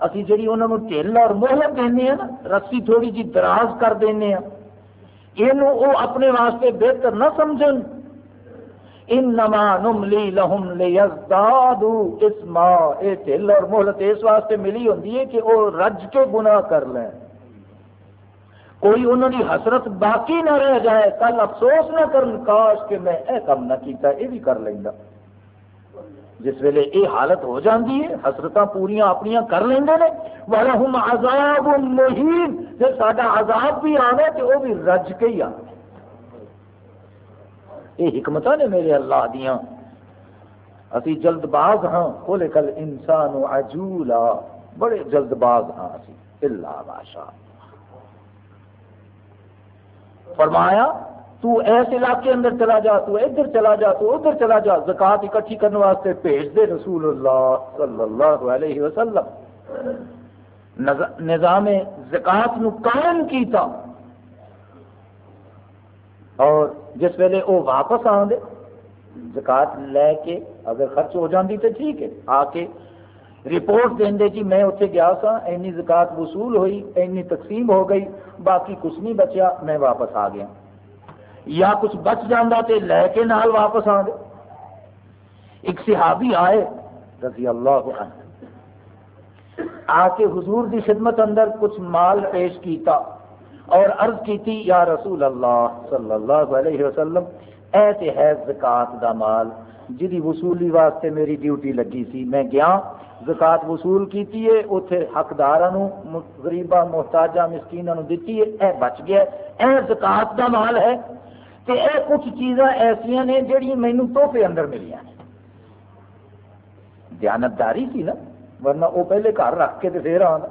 اسی جڑی انہوں نے ٹھل اور مہلت دینے ہیں نا، رسی تھوڑی جی دراز کر دینے ہیں۔ یہ اپنے واسطے بہتر نہ سمجھن۔ انما نملی لہم لیزدادو اسما اے ٹھل اور مہلت اس واسطے ملی ہوندی ہے کہ وہ رج کے گناہ کر لیں۔ کوئی انہوں نے حسرت باقی نہ رہ جائے، کل افسوس نہ کرن، کاش کہ میں اے کم نہ کیتا یہ بھی کر لینا جس ویلے یہ حالت ہو جاتی ہے حسرت پوریا اپنی کر لیں والا ہوں عذاب مہین جب سڈا عذاب بھی آنا تو وہ بھی رج کے ہی آنا یہ حکمت نے میرے اللہ دیا اسی جلد باز ہاں کھولے کل انسان عجولا۔ بڑے جلد باز ہاں اسی۔ اللہ باشا فرمایا، تو ایس علاقے اندر چلا جا، تو ادھر چلا جا، تو ادھر چلا جا، زکات اکٹھی کرنے واسطے بھیج دے رسول اللہ صلی اللہ علیہ وسلم۔ نظام زکات نو قائم کیتا۔ اور جس ویلے وہ واپس آن دے زکات لے کے اگر خرچ ہو جاندی تو ٹھیک ہے، آ کے رپورٹ دیں دے جی میں اتنے گیا سا، اینی زکات وصول ہوئی، اینی تقسیم ہو گئی، باقی کچھ نہیں بچیا، میں واپس آ گیا۔ یا کچھ بچ جانا تو لے کے نال واپس آ گئے ایک صحابی آئے رضی اللہ عنہ، آ کے حضور دی خدمت اندر کچھ مال پیش کیتا۔ اور عرض کیتی یا رسول اللہ صلی اللہ علیہ وسلم ایسے ہے زکات دا مال جی وصولی واسطے میری ڈیوٹی لگی سی، میں گیا، زکات وصول کیتی ہے اتنے حقدار غریبا محتاجہ مسکینوں دیتی ہے، اے بچ گیا، اے زکات دا مال ہے کہ یہ کچھ چیزاں ایسا نے جہی مینو توحفے اندر ملیا دیانتداری سی نا، ورنہ وہ پہلے گھر رکھ کے پھر آنا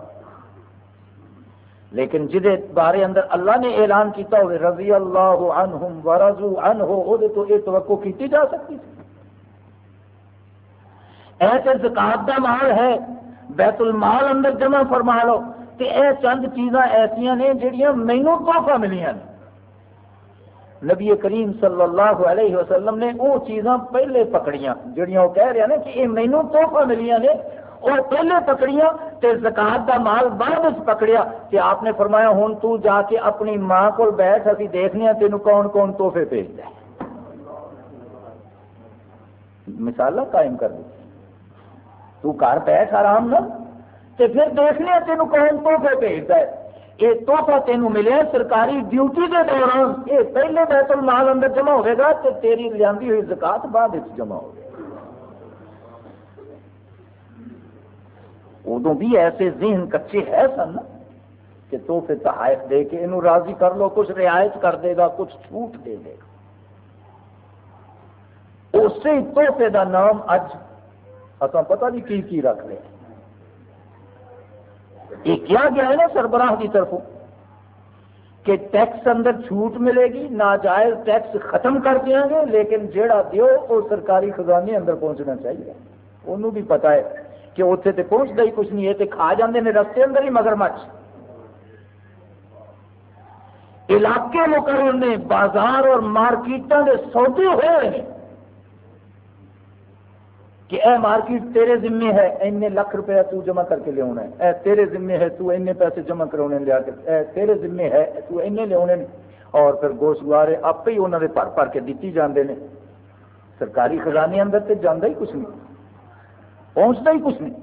لیکن جہے بارے اندر اللہ نے اعلان کیتا ہوئے، رضی اللہ عنہم ورضو عنہ او دے تو یہ توقع کیتی جا سکتی تھی۔ ایسے زکات دا مال ہے، بیت المال اندر جمع فرما لو کہ اے چند چیزاں ایسا نے جہاں مینو تحفہ ملیاں نبی کریم صلی اللہ علیہ وسلم نے وہ چیزاں پہلے پکڑیاں، جڑیاں وہ کہہ رہے ہیں نا کہ یہ مینو توحفہ ملیاں نے اور پہلے پکڑیاں تے زکات دا مال بعد پکڑیا کہ آپ نے فرمایا ہوں تو جا کے اپنی ماں کو بیٹھ ابھی دیکھنے تینوں کون کون تحفے بھیج دے۔ مثال قائم کر دی۔ تو گھر بیٹھ آرام نہ تے پھر دیکھنے تینوں کون تحفے بھیجتا ہے یہ توحفہ تینوں ملے سرکاری ڈیوٹی کے دوران۔ یہ پہلے بیت المال اندر جمع ہوئے گا تو تیری لیا ہوئی زکات بعد جمع ہو ادو بھی ایسے ذہن کچے ہے سن کہ توحفے تحائف دے کے یہ راضی کر لو، کچھ رعایت کر دے گا، کچھ چھوٹ دے دے گا۔ اسی توحفے کا نام اج اصل پتہ نہیں کی کی رکھ لیا یہ کیا گیا ہے نا سربراہ کی طرف کہ ٹیکس اندر چھوٹ ملے گی، ناجائز ٹیکس ختم کر دیا گے، لیکن جیڑا دیو، وہ سرکاری خزانے اندر پہنچنا چاہیے۔ انہوں بھی پتا ہے۔ کہ اتنے تو پہنچتا ہی کچھ نہیں ہے کھا جاتے ہیں رستے اندر ہی مگر مچ۔ علاقے مقرر نے، بازار اور مارکیٹوں کے سودے ہوئے ہیں۔ کہ اے مارکیٹ تیرے ذمے ہے، اینے لاکھ روپیہ تو جمع کر کے لیا ہے اے تیرے ذمے ہے تو اینے پیسے جمع کرونے لیا کے۔ اے تیرے ذمے ہے تو اینے لیا اور پھر گوشت گوارے آپ ہی انہوں نے بھر بھر کے دیتی جاندے نے۔ سرکاری خزانے اندر تو جانا ہی کچھ نہیں۔ پہنچتا ہی کچھ نہیں۔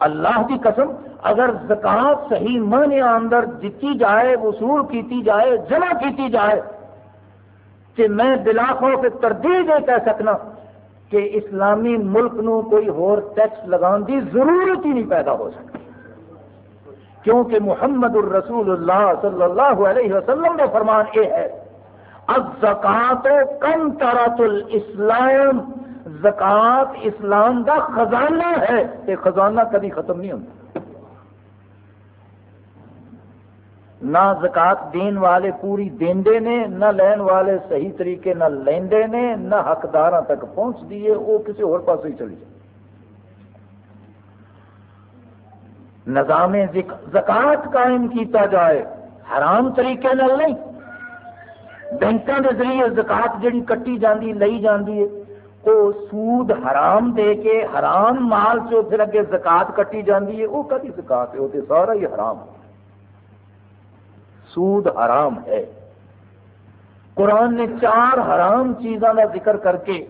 اللہ کی قسم، اگر زکات صحیح معنی اندر دیتی جائے، وصول کیتی جائے، جمع کیتی جائے، کہ میں بلا خوف تردید یہ کہہ سکنا کہ اسلامی ملک نو کوئی ہور ٹیکس لگان دی ضرورت ہی نہیں پیدا ہو سکتی۔ کیونکہ محمد الرسول اللہ صلی اللہ علیہ وسلم کا فرمان یہ ہے الزکات کم ترات الاسلام زکات اسلام کا خزانہ ہے یہ خزانہ کبھی ختم نہیں ہوتا۔ نہ زکات دین والے پوری دیندے نے، نہ لین والے صحیح طریقے نہ لیندے نے، نہ حقدار تک پہنچ دیے وہ کسی اور پاس ہی چلی جائے۔ نظام زکات قائم کیتا جائے، حرام طریقے نہ نہیں۔ بینکوں کے ذریعے زکات جڑی کٹی جاندی، لئی جاندی ہے۔ وہ سود حرام دے کے حرام مال چو پھر اگے زکات کٹی جاندی ہے، وہ کدی زکات ہے؟ وہ تو سارا ہی حرام ہے۔ سود حرام ہے۔ قرآن نے چار حرام چیزوں کا ذکر کر کے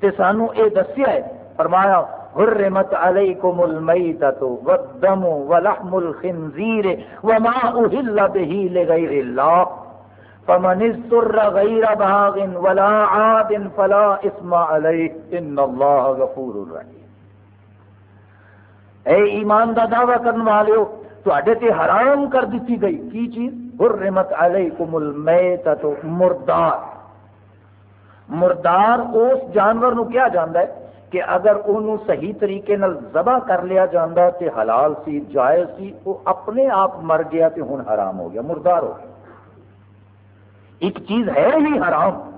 تے سانو اے دسیا ہے، فرمایا، حرمت علیکم المیتۃ والدم ولحم الخنزیر وما اهل به لغیر اللہ۔ فمن اضطر غیر باغ ولا عاد فلا اسم علیہ ان اللہ غفور الرحیم اے ایمان دا دعویٰ کرنے والے ہو تے حرام کر دیتی گئی. کی چیز؟ حرمت علیکم المیتۃ مردار. مردار اس جانور نو کیا جاندا ہے؟ کہ اگر انہوں صحیح طریقے نال ذبح کر لیا جاندہ تے حلال سی، جائز سی وہ اپنے آپ مر گیا تے ہن حرام ہو گیا، مردار ہو گیا۔ ایک چیز ہے ہی حرام۔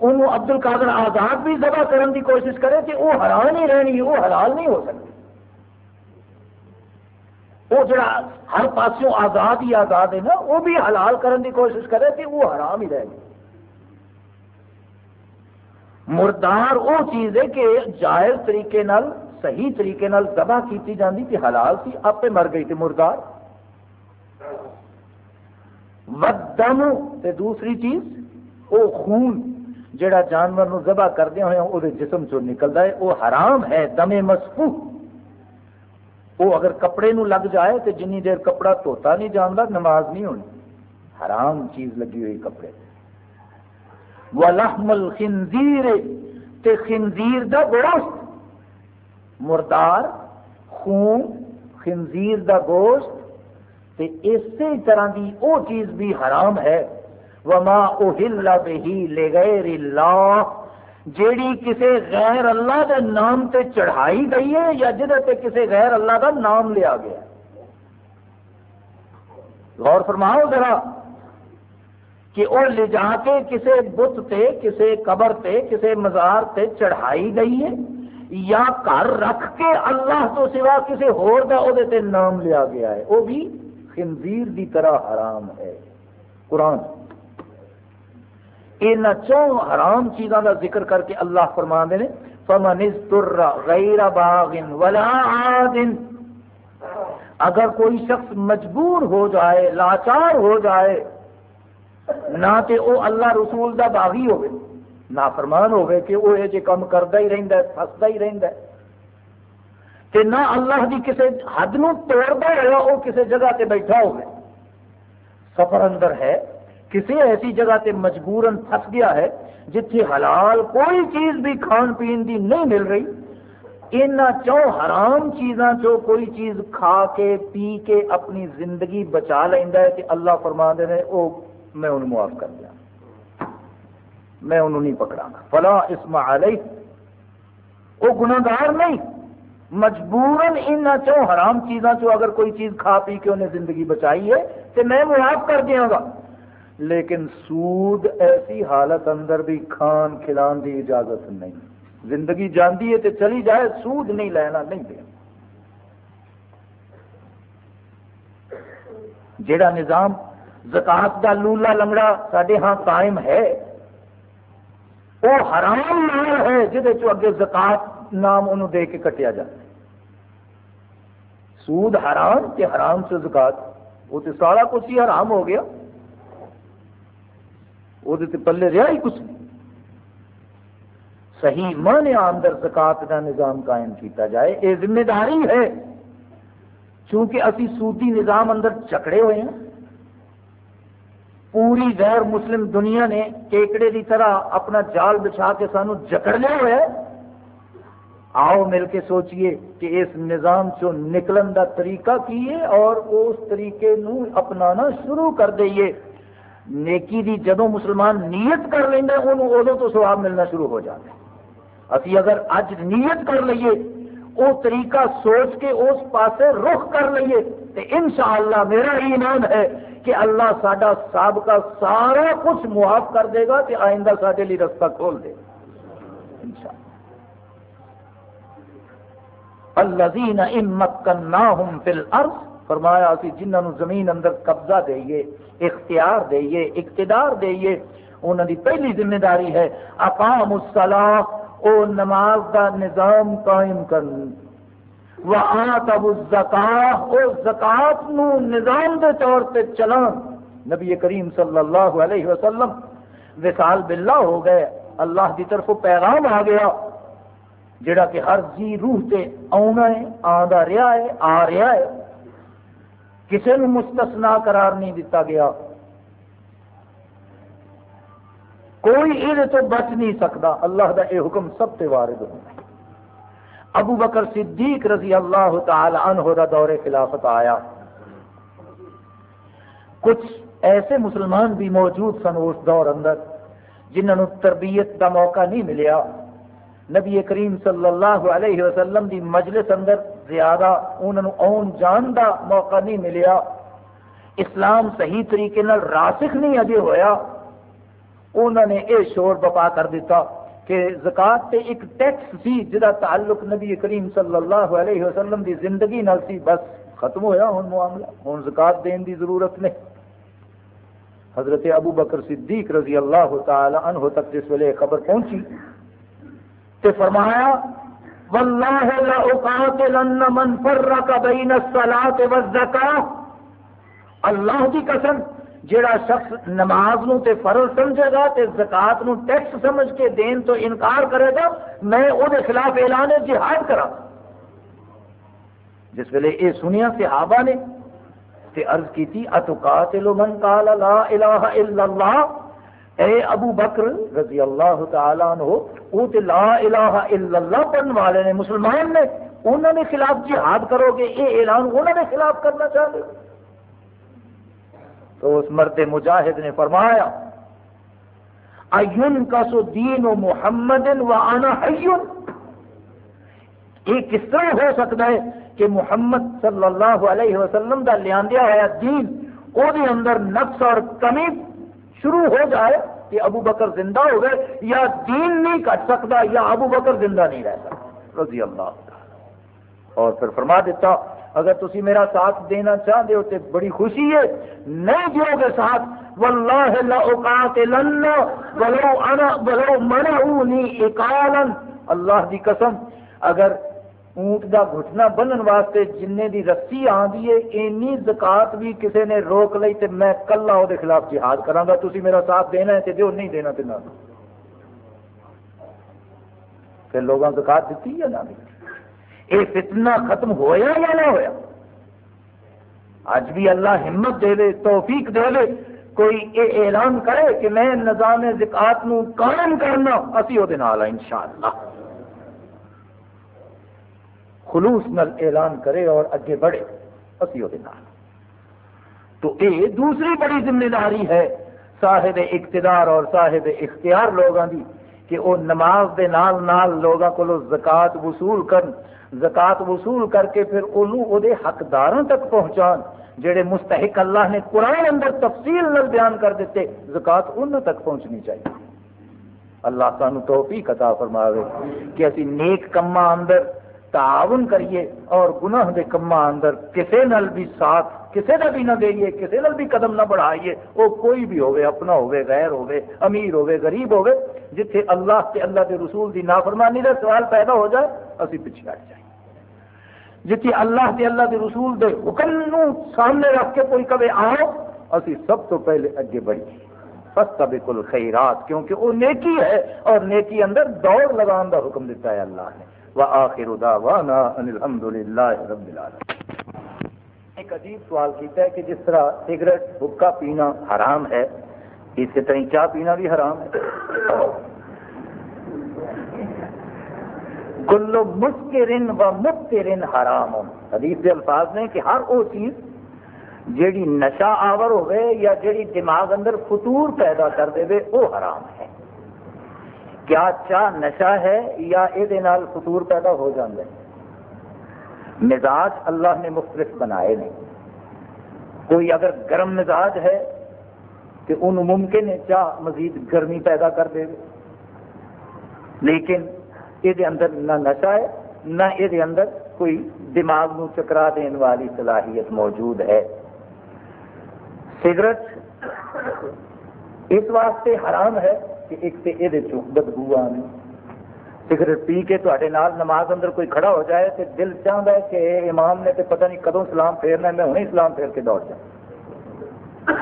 انہوں عبد القادر آزاد بھی ذبح کرنے کی کوشش کرے کہ وہ حرام ہی رہنی، وہ حلال نہیں ہو سکتی۔ وہ جڑا ہر پاسوں آزاد ہی آزاد ہے نا، وہ بھی حلال کرنے کی کوشش کرے کہ وہ حرام ہی رہے گی مردار وہ چیز ہے کہ جائز طریقے نال، صحیح طریقے نال ذبح کیتی جاندی کہ حلال سی، آپ مر گئی تھی مردار۔ ودم تے دوسری چیز وہ خون جڑا جانور نو ذبح کردیا ہوئے وہ جسم چو نکلتا ہے وہ حرام ہے، دم مسفو وہ اگر کپڑے نو لگ جائے تو جنی دیر کپڑا دھوتا نہیں جانتا نماز نہیں ہونی۔ حرام چیز لگی ہوئی کپڑے۔ وَلَحْمَ الْخِنْزِيرِ، تے خنزیر دا گوشت۔ مردار، خون، خنزیر دا گوشت تے اسی طرح دی او چیز بھی حرام ہے۔ وَمَا أُهِلَّ بِهِ لِغَيْرِ اللَّهِ، جیڑی کسی غیر اللہ کے نام تے چڑھائی گئی ہے یا تے کسی غیر اللہ کا نام لیا گیا۔ غور فرماؤ ذرا کہ وہ لے جا کے کسی بت تے کسی قبر تے کسی مزار تے چڑھائی گئی ہے یا گھر رکھ کے اللہ تو سوا کسی ہور دا او دے تے نام لیا گیا ہے۔ وہ بھی خنزیر دی طرح حرام ہے۔ قرآن۔ ان چون حرام چیزوں کا ذکر کر کے اللہ فرما دے فمن اضطر غیر باغ ولا عاد۔ اگر کوئی شخص مجبور ہو جائے، لاچار ہو جائے، نہ تے او اللہ رسول دا باغی ہوئے نہ فرمان ہوئے کہ وہ یہ کام کرتا ہی رہتا ہے پھستا ہی رہتا ہے۔ کہ نہ اللہ جی دی کسی حد نو توڑتا رہا وہ کسی جگہ تے بیٹھا ہوئے۔ سفر اندر ہے، کسی ایسی جگہ تے مجبوراً پھنس گیا ہے جتھے حلال کوئی چیز بھی کھان پین دی نہیں مل رہی۔ ان چو حرام چیزاں چو کوئی چیز کھا کے، پی کے اپنی زندگی بچا لینا ہے کہ اللہ فرما دے رہے او میں انہوں معاف کر دیا۔ میں انہوں نہیں پکڑا گا فلا اسم علیہ وہ گناہگار نہیں۔ مجبوراً ان چو حرام چیزاں چو اگر کوئی چیز کھا پی کے انہیں زندگی بچائی ہے تو میں معاف کر دیا گا۔ لیکن سود ایسی حالت اندر بھی کھان کھلان کی اجازت نہیں۔ زندگی جاندی ہے تو چلی جائے، سود نہیں لینا، نہیں دیا جڑا نظام زکات کا لولا لنگڑا سڈے ہاں قائم ہے، وہ حرام مال ہے جہد اگے زکات نام انہوں دے کے کٹیا جائے سود حرام کہ حرام سے زکات، وہ تو سارا کچھ ہی حرام ہو گیا۔ وہ پلے رہا ہی کچھ نہیں۔ صحیح معنی اندر زکات کا نظام قائم کیتا جائے، یہ ذمہ داری ہے۔ چونکہ ابھی سودی نظام اندر چکڑے ہوئے ہیں۔ پوری غیر مسلم دنیا نے کیکڑے کی طرح اپنا جال بچھا کے سانو جکڑ لیا ہوا ہے آؤ مل کے سوچئے کہ اس نظام چو نکلن دا طریقہ کیے اور اس طریقے نو اپنانا شروع کر دئیے۔ نیکی دی جدو مسلمان نیت کر لینا انہوں ادو تو سواب ملنا شروع ہو جاتا ہے ابھی اگر اج نیت کر لیے وہ طریقہ سوچ کے اس پاسے رخ کر لیے تو انشاءاللہ میرا ایمان ہے کہ اللہ سڈا سابقہ سارا کچھ معاف کر دے گا کہ آئندہ سارے لیے رستہ کھول دے گا۔ الذین ان مکناہم فی الارض، فرمایا اسی جنہاں نو زمین اندر قبضہ دئیے اختیار دئیے اقتدار دئیے انہاں دی پہلی ذمہ داری ہے اقام الصلاۃ او نماز دا نظام قائم کرنا۔ وآتوا الزکاة، او زکات نو نظام دے طور پہ چلان۔ نبی کریم صلی اللہ علیہ وسلم، وصال باللہ ہو گئے، اللہ دی طرف پیغام آ گیا۔ جڑا کہ ہر جی روح تے آنا ہے آندا رہا ہے، آ رہا ہے کسی نے مستثنا قرار نہیں دیتا گیا۔ کوئی یہ تو بچ نہیں سکتا۔ اللہ دا اے حکم سب سے وارد ہونا ابو بکر صدیق رضی اللہ تعالی عنہ دا دور خلافت آیا۔ کچھ ایسے مسلمان بھی موجود سن اس دور اندر جنہوں تربیت دا موقع نہیں ملیا۔ نبی کریم صلی اللہ علیہ وسلم دی مجلس اندر زیادہ انہوں آن جان دا موقع نہیں ملیا۔ اسلام صحیح طریقے نال راسخ نہیں اجے ہویا۔ انہوں نے یہ شور بپا کر دیتا کہ زکات تے ایک ٹیکس سی جدا تعلق نبی کریم صلی اللہ علیہ وسلم دی زندگی نال سی۔ بس ختم ہویا ہوں معاملہ۔ ہوں زکات دین دی ضرورت نہیں۔ حضرت ابو بکر صدیق رضی اللہ تعالی عنہ تک جس ویلے خبر پہنچی۔ تے فرمایا، واللہ لا اقاتلن من فرق بین الصلاة والزکاة. اللہ کی قسم جڑا شخص نماز نو تے فرض سمجھے گا تے زکات نو ٹیکس سمجھ کے دین تو انکار کرے گا، میں او دے خلاف اعلان جہاد کرا۔ جس ویلے یہ سنیا صحابہ نے تے عرض کی تھی اتقاتل من قال لا الہ الا اللہ؟ اے ابو بکر رضی اللہ تعالیٰ عنہ وہ تے لا الہ الا اللہ پڑھنے والے نے، مسلمان نے۔ انہوں نے خلاف جہاد کرو گے، یہ اعلان انہوں نے خلاف کرنا چاہتے۔ تو اس مرد مجاہد نے فرمایا ایون کا سو دین و محمد و آنا حیون یہ کس طرح ہو سکتا ہے کہ محمد صلی اللہ علیہ وسلم کا لیا ہوا دین وہ اندر نفس اور کمی شروع ہو جائے؟ کہ ابو بکر زندہ ہو گئے یا دین نہیں کٹ سکتا یا ابو بکر زندہ نہیں رہ سکتا۔ رضی اللہ اور پھر فرما دیتا، اگر تسی میرا ساتھ دینا چاہتے ہو تو بڑی خوشی ہے۔ نہیں دیو گے ساتھ، واللہ لا اقاتلن ولو انا ولو منعونی اقالا اللہ دی قسم، اگر اونٹ دا گھٹنا بنن واسطے جن دی رسی آندی ہے، اینی زکات بھی کسی نے روک لئی تے میں کلا او دے خلاف جہاد کراں گا۔ تسی میرا ساتھ دینا ہے تے دیو، نہیں دینا تے نہ۔ پھر لوگاں زکات دیتی یا نہ؟ دیتی یہ فتنہ ختم ہویا یا نہ ہویا؟ اج بھی اللہ ہمت دے دے توفیق دے دے کوئی یہ اعلان کرے کہ میں نظام زکات نو قائم کرنا، اسی وہ ان شاء اللہ خلوص نل اعلان کرے اور اگے بڑھے۔ اسی وہ تو یہ دوسری بڑی ذمہ داری ہے صاحب اقتدار اور صاحب اختیار لوگوں کی کہ وہ نماز دے نال نال لوگوں کو زکات وصول کرن زکات وصول کر کے پھر انہوں دے حقدار تک پہنچان، جڑے مستحق اللہ نے قرآن اندر تفصیل نل بیان کر دیتے زکات ان تک پہنچنی چاہیے۔ اللہ سانو توفیق عطا فرماوے کہ اسی نیک کما اندر تعاون کریے اور گناہ دے کما اندر کسے نل بھی ساتھ، کسے نہ بھی نہ دئیے کسے نل بھی قدم نہ بڑھائیے وہ کوئی بھی ہوئے، اپنا ہوئے، غیر ہوئے، امیر ہوئے، غریب ہوئے، جتھے اللہ کے اللہ کے رسول دی نافرمانی کا سوال پیدا ہو جائے، اسی پیچھے ہٹ جائیں جتھے اللہ کے اللہ کے رسول دے حکم نو سامنے رکھ کے کوئی کبھی آؤ، اسی سب تو پہلے اگے بڑھیے۔ فستا بالکل خیرات کیونکہ وہ نیکی ہے اور نیکی اندر دوڑ لگان کا حکم دیتا ہے اللہ نے۔ وآخر دعوانا ان الحمد للہ رب العالمين ایک عجیب سوال کیتا ہے کہ جس طرح سگریٹ حکا پینا حرام ہے اسی طرح چاہ پینا بھی حرام ہے۔ کلو مسکرن و مبترن حرام۔ حدیث کے الفاظ نے کہ ہر وہ چیز جیڑی نشہ آور ہوئے یا جیڑی دماغ اندر فطور پیدا کر دے وہ حرام ہے۔ کیا چاہ نشہ ہے یا یہ فطور پیدا ہو جاتا ہے مزاج اللہ نے مختلف بنائے نہیں کوئی اگر گرم مزاج ہے تو ان ممکن ہے چاہ مزید گرمی پیدا کر دے۔ لیکن یہ اندر نہ نشہ ہے، نہ یہ اندر کوئی دماغ نو چکرا دین والی صلاحیت موجود ہے۔ سگریٹ اس واسطے حرام ہے کہ ایک تو یہ بدبو آنی سگریٹ پی کے تے نماز اندر کوئی کھڑا ہو جائے تو دل چاہتا ہے کہ امام نے تو پتہ نہیں کدوں سلام پھیرنا میں ہوں سلام پھیر کے دوڑ جاؤں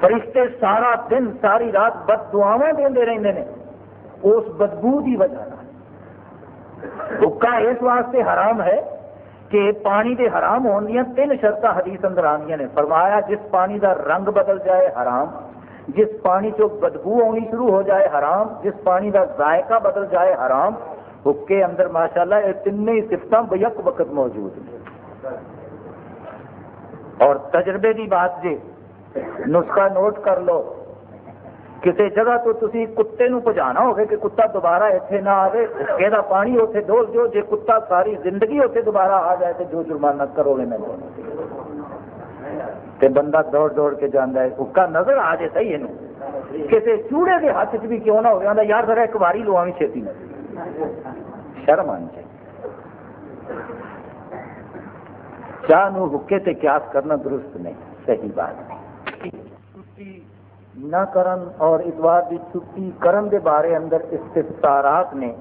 فرشتے سارا دن ساری رات بد دعوا دے رہتے ہیں اس بدبو کی وجہ حکا اس واسطے حرام ہے کہ پانی دے حرام ہون تین شرط حدیث اندر آنیا نے فرمایا جس پانی دا رنگ بدل جائے حرام جس پانی چو بدبو آنی شروع ہو جائے حرام، جس پانی کا ذائقہ بدل جائے حرام، حکے اندر ماشاء اللہ یہ تین ہی سفت بیک وقت موجود ہیں۔ اور تجربے کی بات جی نسخہ نوٹ کر لو۔ کسی جگہ تو تسی کتے نو پجانا ہوگا کہ کتا دوبارہ اتنے نہ آئے حکے کا پانی اتنے ڈول جو جی کتا ساری زندگی اتنے دوبارہ آ جائے تو جو جرمانہ کرو گے میں تے بندہ دوڑ دوڑ کے جانا ہے۔ حکا نظر آ جائے صحیح یہ کسی چوڑے کے ہاتھ چ بھی کیوں نہ ہو یار ذرا ایک باری لوا بھی چھتی نہ شرم آنی چاہیے چاہ نو حکے تے قیاس کرنا درست نہیں، صحیح بات نہیں چھٹی نہ کرن اور اتوار کی چھٹی کرن دے بارے اندر استفسارات نے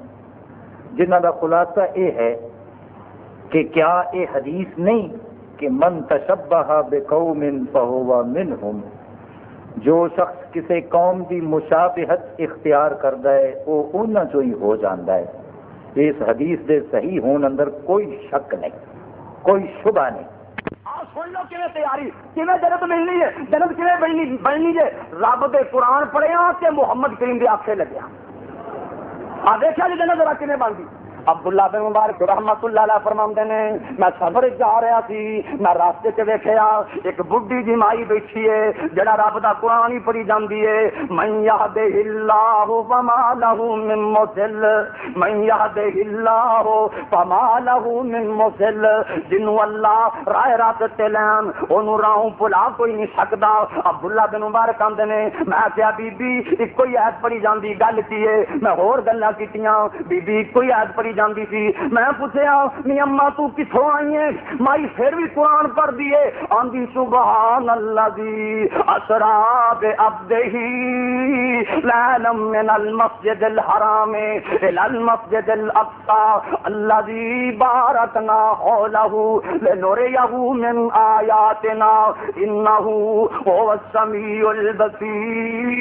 جنہ کا خلاصہ یہ ہے کہ کیا یہ حدیث نہیں کہ من تشبہ بے قوم فہوا منہم، جو شخص کسی قوم کی مشابہت اختیار کرتا ہے، وہ انہوں چو ہی ہو جاتا ہے۔ اس حدیث دے صحیح ہون اندر کوئی شک نہیں، کوئی شبہ نہیں۔ سن لو کیویں تیاری، کیویں جنت ملنی ہے، جنت کیویں بننی بننی ہے۔ رب دے قرآن پڑھیا کہ محمد کریم دے آخے لگیا آ دیکھا جی جنت ذرا کیویں بن گئی عبداللہ بن مبارک رحمت اللہ علیہ فرماندے نے، میں سفر جا رہا سی میں راستے چ ویکھیا، ایک بڈھی جی مائی بیٹھی ہے، جڑا رب دا قرآن ہی پڑھی جاندی ہے، من یہدہ اللہ فما له من مضل، من یہدہ اللہ فما له من مضل جنو اللہ رائے راست تے لین، اونوں راہوں بھلا کوئی نہیں سکدا۔ عبداللہ بن مبارک آندے نے، میں کہیا، بی بی، اکو ہی ایت پڑھی جاندی، گل کی ہے، میں ہور گلاں کیتیاں، بی بی، اکو ہی ایت پڑھی جاندی سی میں پوچھیا نی اما تو کتوں آئی ہے مائی پھر بھی قرآن پڑھ دیے آندی، سبحان اللہ دی اسرا بے عبدہی لیلم من المسجد الحرام الى المسجد الاقصى الذي باركنا حوله لنريه من آياتنا انه هو السميع البصير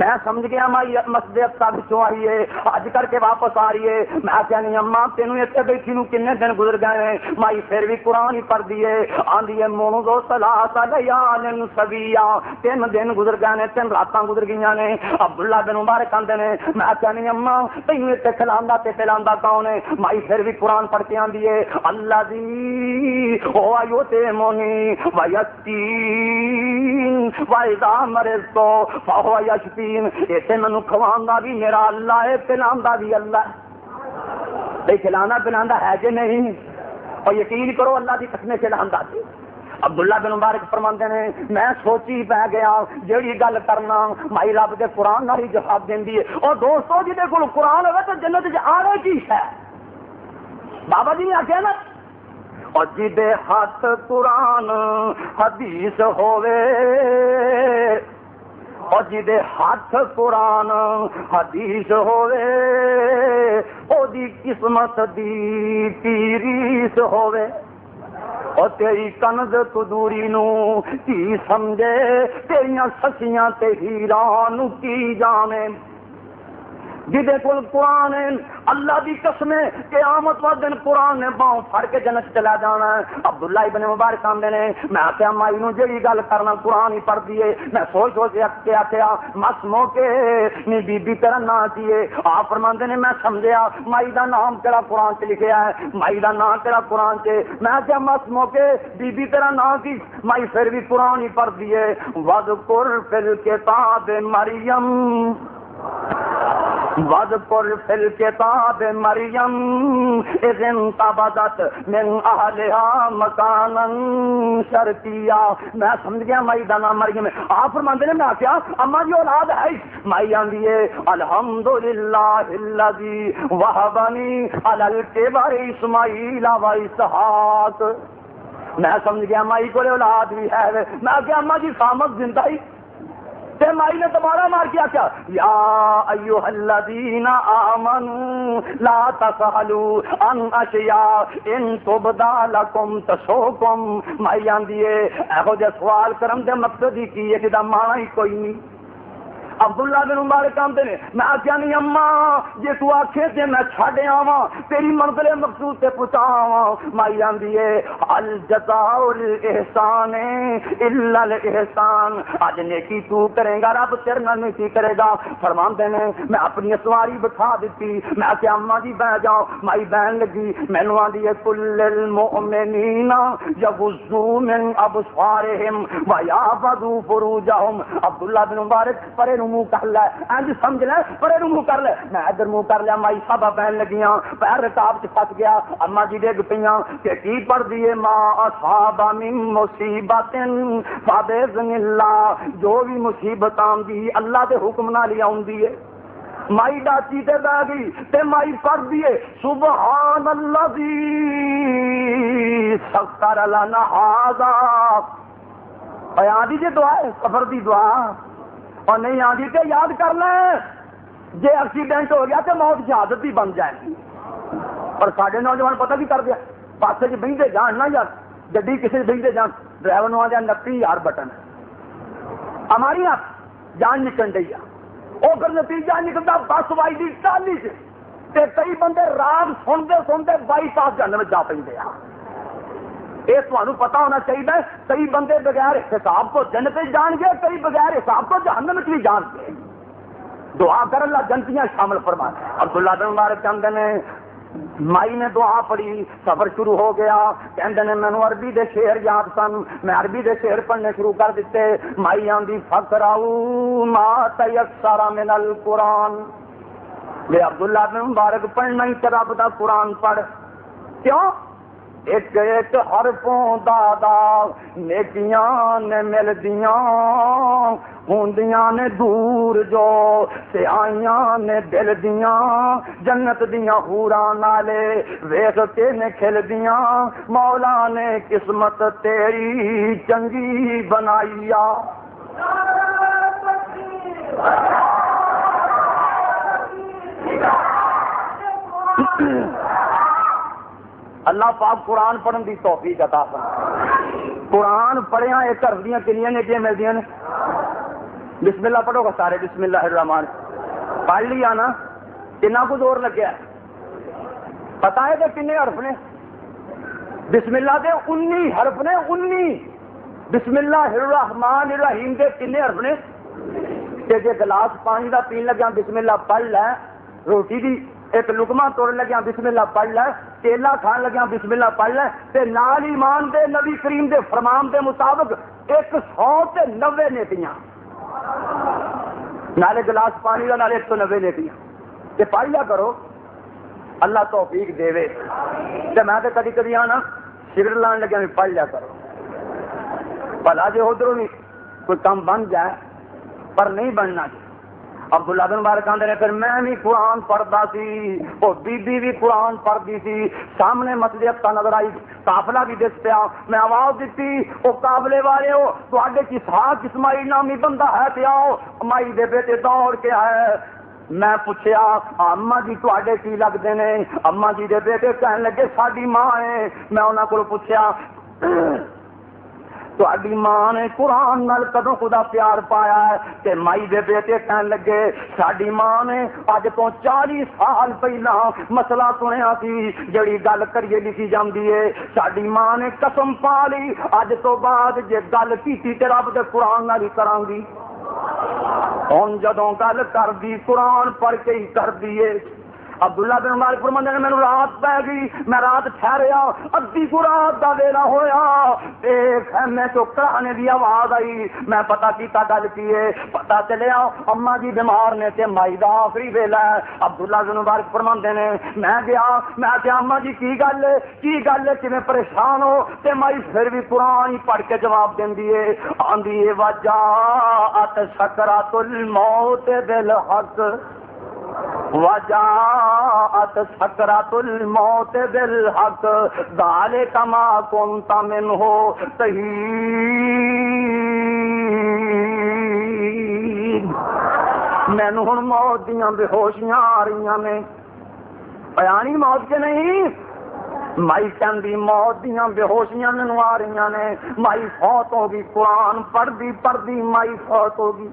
میں سمجھ گیا مائی مسجد افسا بچوں آئی ہے اج کر کے واپس آ رہی ہے میں کہنی اما تینوں اتنے بیٹھی نو کنے دن گزر گئے ہیں؟ مائی پھر بھی قرآن ہی پڑھ دیے آندی ہے مونو دو سلاس لیال سویا تین دن گزر گئے ہیں، تین راتاں گزر گئی نے عبداللہ بن مبارک آندے نے، میں کہنی اما تینوں اتنے کھلاندا تے پلاندا کون ہے؟ مائی پھر بھی قرآن پڑھ کے آندی ہے۔ اللہ دی او آیو تے مونی ویتین وائزا مرز تو فہو یشتی یتیم اسے مینو کھوا بھی میرا اللہ ہے پلا بھی اللہ بھائی کھلانا پلا ہے جی نہیں؟ اور یقین کرو اللہ کی قسمیں کھلا سی عبداللہ بن مبارک فرماندے نے، میں سوچی پہ گیا جیڑی گل کرنا، مائی رب دے قرآن نہ ہی جواب دینی ہے. اور دوستو جی کو قرآن ہوگا تو جنت آنے کی ہے بابا جی نے آخیا نا، اور جی ہاتھ قرآن حدیث ہوئے اور جی ہاتھ قرآن، حدیث ہوئے او دی قسمت دی تیریس ہوئے۔ اور تیری کنز تدوری نو کی سمجھے، تیریاں سسیاں تے ہیران کی جانے جہے کول قرآن ہے، اللہ دی قسم ہے کہ آمد و دن قرآن نے باؤں پھڑ کے جنت چلا جانا ہے۔ عبداللہ ابن مبارک آمدے نے، میں آخیا مائی نو جی گل کرنا قرآن ہی پڑھ دیے میں سوچ سوچ کے آخیا مس موقع نی بی بی تیرا نا کیے آپ فرماندے نے، میں سمجھیا، مائی دا نام تیرا قرآن چ لکھیا ہے؟ مائی دا نام تیرا قرآن چ۔ میں آخیا مس موقع بی بی تیرا نا کی مائی پھر بھی قرآن ہی پڑھ دیے ود قر فل کتاب مریم۔ وَذْكُرْ فِي الْكِتَابِ مَرْيَمْ إِذْ انْتَبَذَتْ مِنْ أَهْلِهَا مَكَانًا شَرْقِيًّا جی میں سمجھ گیا مائی دا نام مریم آپ فرماندے نے میں کیا اما جی اولاد ہے۔ مائی آندی ہے الحمدللہ الذی وهبنی علی الکبر اسماعیل و اسحاق میں سمجھ گیا، مائی کو اولاد بھی ہے۔ میں کیا اما جی سامت زندہ ہی تے مائی نے دوبارہ مار کیا کیا؟ یا ایوہ الذین آمنو لا تسالو ان اشیاء ان تبدا لکم تسوکم۔ مائی آندی ہے، ایہو جے سوال کرم دے مقصد ہی کی ہے کہ دا معنی ہی کوئی نہیں۔ عبداللہ بن مبارک آمدے نے۔ میں آخیا نہیں اما جی تو آخے تے میں چھڈ آواں، تیری منزل مقصود تے پہنچا آواں۔ مائی آندی ہے الجزاء الاحسان الا الاحسان۔ اج نیکی تو کرے گا، رب تیرے نال نیکی کرے گا۔ فرماندے نے، میں اپنی سواری بٹھا دیتی میں آخیا اما جی بہ جاؤ۔ مائی بہن لگی۔ مینو آندی ہے کل المؤمنین یغضوا من ابصارهم ويحفظوا فروجهم عبداللہ بن مبارک پرے منہ کر لے۔ انج سمجھ لے پرے منہ کر لے۔ میں ادھر منہ کر لیا، مائی سب پہن لگیاں، پیر رکاب چ پھس گیا۔ اما جی ڈگ پیاں کہ کی پڑھ دیے ما اصحاب من مصیبت فباذن اللہ، جو بھی مصیبت آندی اللہ دے حکم نال ہی آندی ہے مائی ڈاچی تے بہ گئی تے مائی پڑھ دیے سبحان اللہ دی سکر لنا ہذا آدھی جی دعا ہے سفر دی دعا۔ اور نہیں آدھی جی تے یاد کر لیں جی ایکسیڈنٹ ہو گیا تو موت شہادت بھی بن جائے گی۔ پر سارے نوجوان پتہ بھی کر دیا؟ پاسے جی چ بہتے جان نہ یار گڈی کسی بہتے جان، ڈرائیور نو آدھا نقی یار بٹن۔ ہماری آپ جان نکل رہی ہے وہ پھر نتیجہ نکلتا بس وائی دی ٹالی سے کئی بندے رات سنتے سنتے بائی پاس جانے میں جا پہ یہ تمہیں پتا ہونا چاہیے کئی بندے بغیر حساب کو جنت جان گے، کئی بغیر حساب کو جہنم بھی جان گے۔ دعا کر اللہ جنتیاں شامل فرما۔ عبداللہ بن مبارک چند نے، مائی نے دعا پڑھی، سفر شروع ہو گیا۔ کہندے نے مینو عربی دے شعر یاد سن۔ میں عربی دے شعر پڑھنے شروع کر دیتے مائی آندی فکراؤ ما تیسر من القرآن. لے عبداللہ بن مبارک پڑھنا ہی رب دا قرآن پڑھ۔ کیوں؟ ایک ایک حرفوں دادا نیکیاں نے مل دیاں ہوندیاں نے دور جو سیائیاں نے دل دیاں، جنت دیاں ہورا نالے ویخ کے نے کھل دیاں، مولا نے قسمت تیری چنگی بنائیا اللہ پاک قرآن پڑھن دی توفیق عطا فرمائے۔ قرآن پڑھیا ایک گھر دیا کنیا نیکیاں ملدی نے۔ بسم اللہ پڑھو گا سارے بسم اللہ الرحمان پڑھ لیا نا کنا کو زور لگیا؟ پتا ہے کہ کن حرف نے؟ بسم اللہ دے انی حرف نے انی بسم اللہ الرحمان الرحیم دے کن حرف نے؟ کہ جے گلاس پانی دا پین لگیا بسم اللہ پڑھ لے، روٹی دی ایک لکما توڑ لگیا بسم اللہ پڑھ لے، کیلا کھان لگیا بسم اللہ پڑھ لے، تے نال ایمان دے، نبی کریم دے فرمان دے مطابق ایک سو تے نوے نیتیاں نالے گلاس پانی کا نالے ایک سو نوے نیتیاں تے پڑھ لیا کرو، اللہ توفیق دے۔ وے تے میں تے کدی کدی آنا سگرٹ لان لگیا بھی پڑھ لیا کرو۔ بھلا جی ادھر بھی کوئی کام بن جائے، پر نہیں بننا چاہیے عبداللہ بن مبارک آدھے پھر میں بھی قرآن پڑھتا سی وہ بی بی بھی قرآن پڑھتی سی۔ سامنے مسجد کا نظر آئی، قافلہ بھی دس پیا۔ میں آواز دیتی وہ قابلے والے ہو تو آگے کس ہاتھ اسماعیل نامی بندہ ہے پیا۔ مائی دے بیٹے دوڑ کے آئے میں پوچھا اما جی تے کی لگتے ہیں اما جی دے بیٹے کہنے لگے ساری ماں ہے۔ میں انہوں کو پوچھا تاری ماں نے قرآن نال کدو خدا پیار پایا ہے تے مائی دے بیٹے کہن لگے ساری ماں نے اج تو چالی سال پہلا مسئلہ سنیا سی، جڑی گل کریے لکھی جاندی ہے۔ ساری ماں نے قسم پا لی اج تو بعد جے گل کیتی تے رب دے قرآن نال ہی کراں گی۔ ہوں جدوں گل کر دی، قرآن پڑھ کے ہی کر دیے عبداللہ بن مالک فرماندے نے مینوں رات پے گئی، میں رات ٹھہریا، ادھی کو رات دا ویلا ہویا۔ دیکھ، میں تو کرانے دی آواز آئی۔ میں پتہ کیتا گل کی ہے، پتہ چلیا اما جی بیمار نے تے مائی دا آخری ویلا ہے۔ عبداللہ بن مالک فرماندے نے، میں گیا، میں کہ اما جی کی گل ہے؟ کی گل ہے؟ کیویں پریشان ہو؟ تے مائی پھر بھی قرآن پڑھ کے جواب دیندی ہے۔ آندی ہے وجہ ات سکرات الموت بالحق۔ وجاءت سکرات الموت بالحق، ذالک ما کنت منه تہید مینو ہوں موت دیا بے ہوشیاں آ رہی نے۔ بیانی موت کے نہیں؟ مائی کہندی موت دیا بے ہوشیاں مینو آ رہی نے۔ مائی فوت ہوگی قرآن پڑھتی پڑھتی مائی فوت ہوگی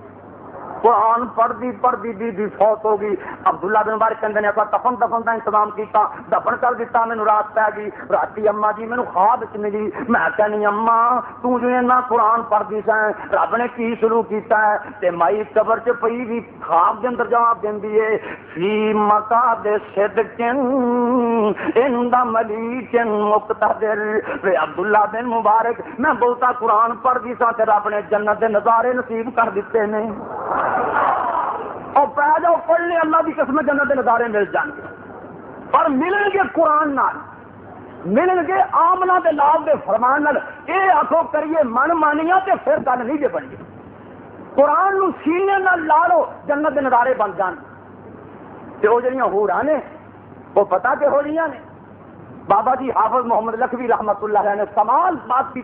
قرآن پڑھتی پڑھتی بی بی فوت ہو گئی۔ عبداللہ بن بارک کہندے نے اپنا دفن دفن کا انتظام کیتا، دفن کر دیتا، مینوں رات پی گئی۔ راتی اما جی مینوں خواب وچ ملی۔ میں کہنی اما تو جو اتنا قرآن پڑھدی سیں رب نے کی شروع کیتا ہے؟ تے مائی قبر چ پئی بھی خواب دے اندر جواب دیندی ہے، فی مقاد صدقن، عند ملیک مقتدر۔ وے عبداللہ بن مبارک، میں بولتا قرآن پڑھدی سا تے رب نے جنت دے نظارے نصیب کر دیتے نے۔ اور پہ جاؤ پڑھنے اللہ کی قسم جنت کے نظارے مل جان گے۔ پر ملن گے قرآن نال ملن گے آمنا دے لال دے فرمان نال۔ اے آخو کریے من مانیا تے پھر گل نہیں جے بنی۔ قرآن نو سینے نال لا لو جنت دے نظارے بن جان۔ تے وہ جڑیاں ہو رہا نے وہ پتا کہ ہو رہی نے۔ بابا جی حافظ محمد لکھوی رحمت اللہ نے کمال بات کی۔